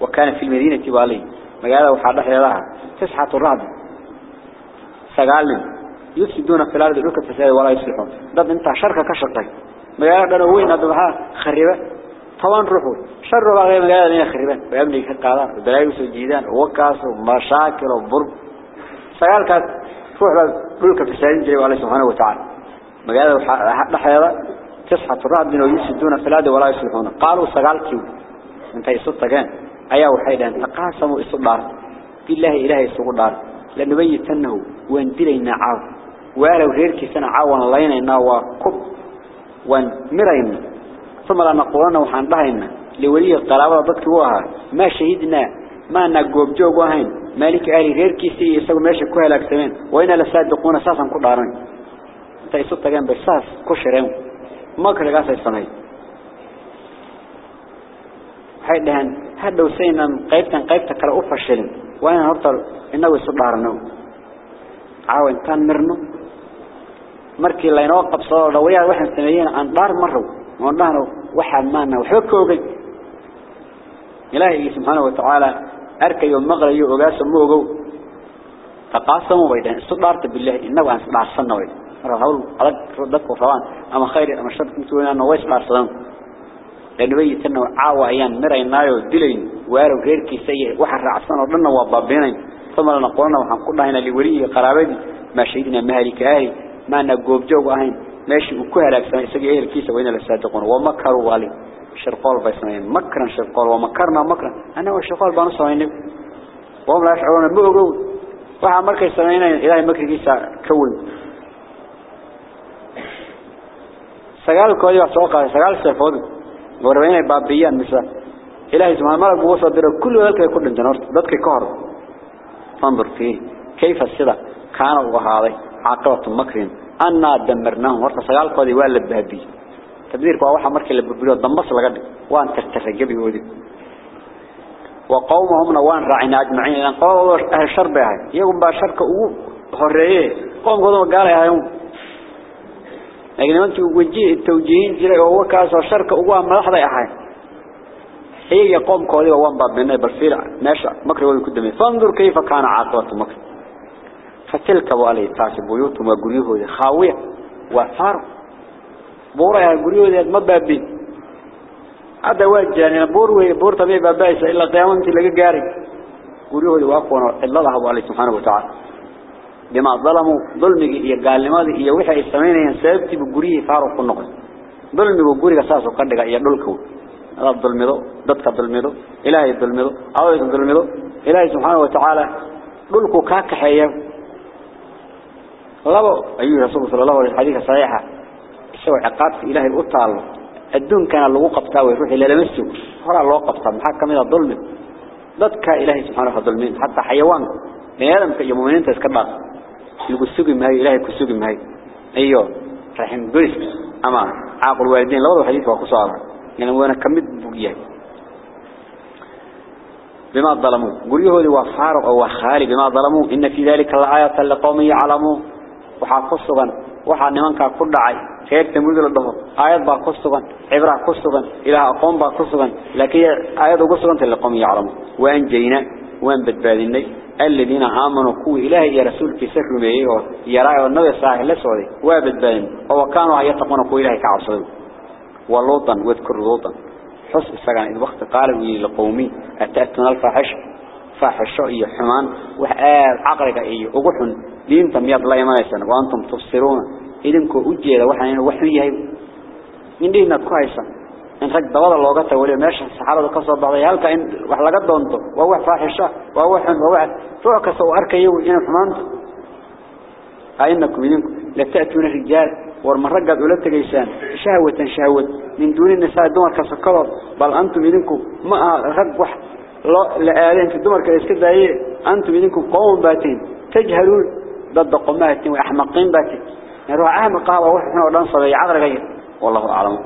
وكان في المدينة والي مقالة وحادة لها تسعة الرعب سقال يفسدون في الأرض لك فساد ولا يصلحون ضد انت شركة كشرطي مقالة دنوين أدبها خربة طبعا روحوا شر بقى مقالة دنيا خربة ويبني كالقادة وبلايوس الجيدان. ووكاس ومشاكل وبرب سيال كانت روح لك فسادين جريب عليه سبحانه وتعالى. مقالة لحيضة تصحى الرعد من في الأرض ولا يصلحون. قالوا سقال كيو. انت يصدت كان. أيها وحيدا تقاسموا إصدار. بالله إلهي إصدار لنبيتنه واندلينا عاو. وأنا غيرك سنة عاون لينا إنه وكب ونمرين ثم لا نقولنا وحان لهنا لولي القرابة ضدك وها. ما شهدنا ما نقوب جوب وهين. مالك أهلي غيرك سي يسوي ماشي كوها لك سمين. وإنا لسادقون أساسا كل عرين انت يسوط جنب بساس كشرين ما كان قاسا يصنعي حيث لهن. هذا وسينا قيبتا قيبتا كلا أفشلن وأنا هرطل إنه يسوط عرنو عاون كان مرنو. markii la inoo qabsado dhawayaa waxaan sameeyeen aan dhaar maro مرنا وحنا ما نوحكوا بي إلهي سبحانه وتعالى أرك يوم مغر يوم جاس موجو فقاسموا بيدهن صدارت بالله إنه عن صدار صنوي. رهول علق ردك وفوان. أما خير أما شرط متوانا نويس مارسون لأنه يتنا عاوا أيام مرا ينايو دلين. وارو غير كي سيء وحر عصنا ربنا وابابينين ثم لنا قلنا وحن كلنا هنا لوري قرابين. ما شهدنا مهلك أهلي. ما نجوب جوا هين ماشي وكه لك سنة سجى إيه الكيسة؟ وين الصادقون ومكروا والي شرقال بيسمين مكرا شرقال ومكرنا مكرا أنا والشرقال بنصين وهم لا يشعرون. بوجو وها مركز سنين إلهي مكر كيسة كون سجال كودي وسوقه سجال سفود وربنا بابيان مثلا إلهي سبحانه ما لقوا صدر. كل ذلك يكون الجنور ذلك كهر. فانظر فيه. كيف السدى كان وهذا عاقبة مكرين. أنا دمرناهم ورطة سقال قادي ولا بهبي تبدير كوا واحد مركي اللي ببلو ضمص لقد وان تسترجبي ودي وقومهم نوان راعين أجمعين. لأن قوم أهل شر بها يقوم بشرك أو حرية قوم قوم قال يا يوم. لكن أنت وجيه التوجيهين جرى هو كاس وشرك أو ما لحظة أحد هي يقوم قولي وان باب منه بالفيل ماشى مكر ولا كدمي. فانظر كيف كان عاقبة مكر. فتلك والي تاس بيوتهم وقريه خاوية وفار بورا يا قريه ما بابين هذا وجه يعني بور بور طبيعي بابايس إلا قيامة لقى قاري. قريه واقونا إلا الله والي سبحانه وتعالى. بما ظلموا ظلمي إيا قال لماذا إيا وحي السمين ينسابتي بقريه فارق النقل ظلمي بقريه ساسو قدق إيا دولكو. هذا الظلمدو ضدك الظلمدو إلهي الظلمدو أولي الظلمدو إلهي سبحانه وتعالى دولكو كاكحيا لابو أيها رسول صلى الله عليه وسلم حديث صحيحة سوى عقاب إلهي الأطال الدون كان اللغو قبطا ويروح إلى لمسه هرا اللغو قبطا محاكا من الظلم ضدك إلهي سبحانه الظلمين حتى حيوان يومين تسكبات يقول سوقي مهي إلهي كسوقي مهي أيوه رحم قرس أما عاقل الوالدين لابو حديث وقصارا يعني وأنا كمد بقيه بما ظلموا قريه وفارق أو خالي بما ظلموا إن في ذلك الآية لقوم يعلمون waxaa ku sugan waxa nimanka ku dhacay reer tamud la dhaho aayad baa ku sugan ibra ku sugan ilaah aqoon baa ku sugan laakiin aayad ugu sugan tii laqom yaclamu waan jeeyna waan badbaadinay alladina aamanu ku ilaahi iyo rasuulkiisa rumeeyay oo yaraa oo nabi saahi la socday waa badbaadin oo kaanu ayataquna ku ilaahi ka cabsaday waluutan wadkur luutan xus isagan id waqti qaalu liqawmi atatuna alfahish فاحشة إيه حمان وحال عقلك إيه وقحن دينتم يض لا يمانيسان وأنتم تبصرون إذنكو أجيدا وحنين وحوية من دينا كويسا إن رج دوال اللوغة ولي ماشا سحابة قصة بعضي هلك إن وحلقات دونتو وهو فاحشة وهو حن وهو روح كسو أركيو إن حمانت أئنكم إذنكم لتأتون الرجال ورمرقب ولا تجيسان شهوة شهوة. من دون النساء دون كسكرر بل أنتم إذنكم ما رج واحد لآلين في الدمر كالإسكدة إيه أنتم إذنكم قوم باتين. تجهلون ضد قماتين وأحمقين باتين يعني روح أحمق قاوة وحنا ودان صبي عذر غير والله أعلم.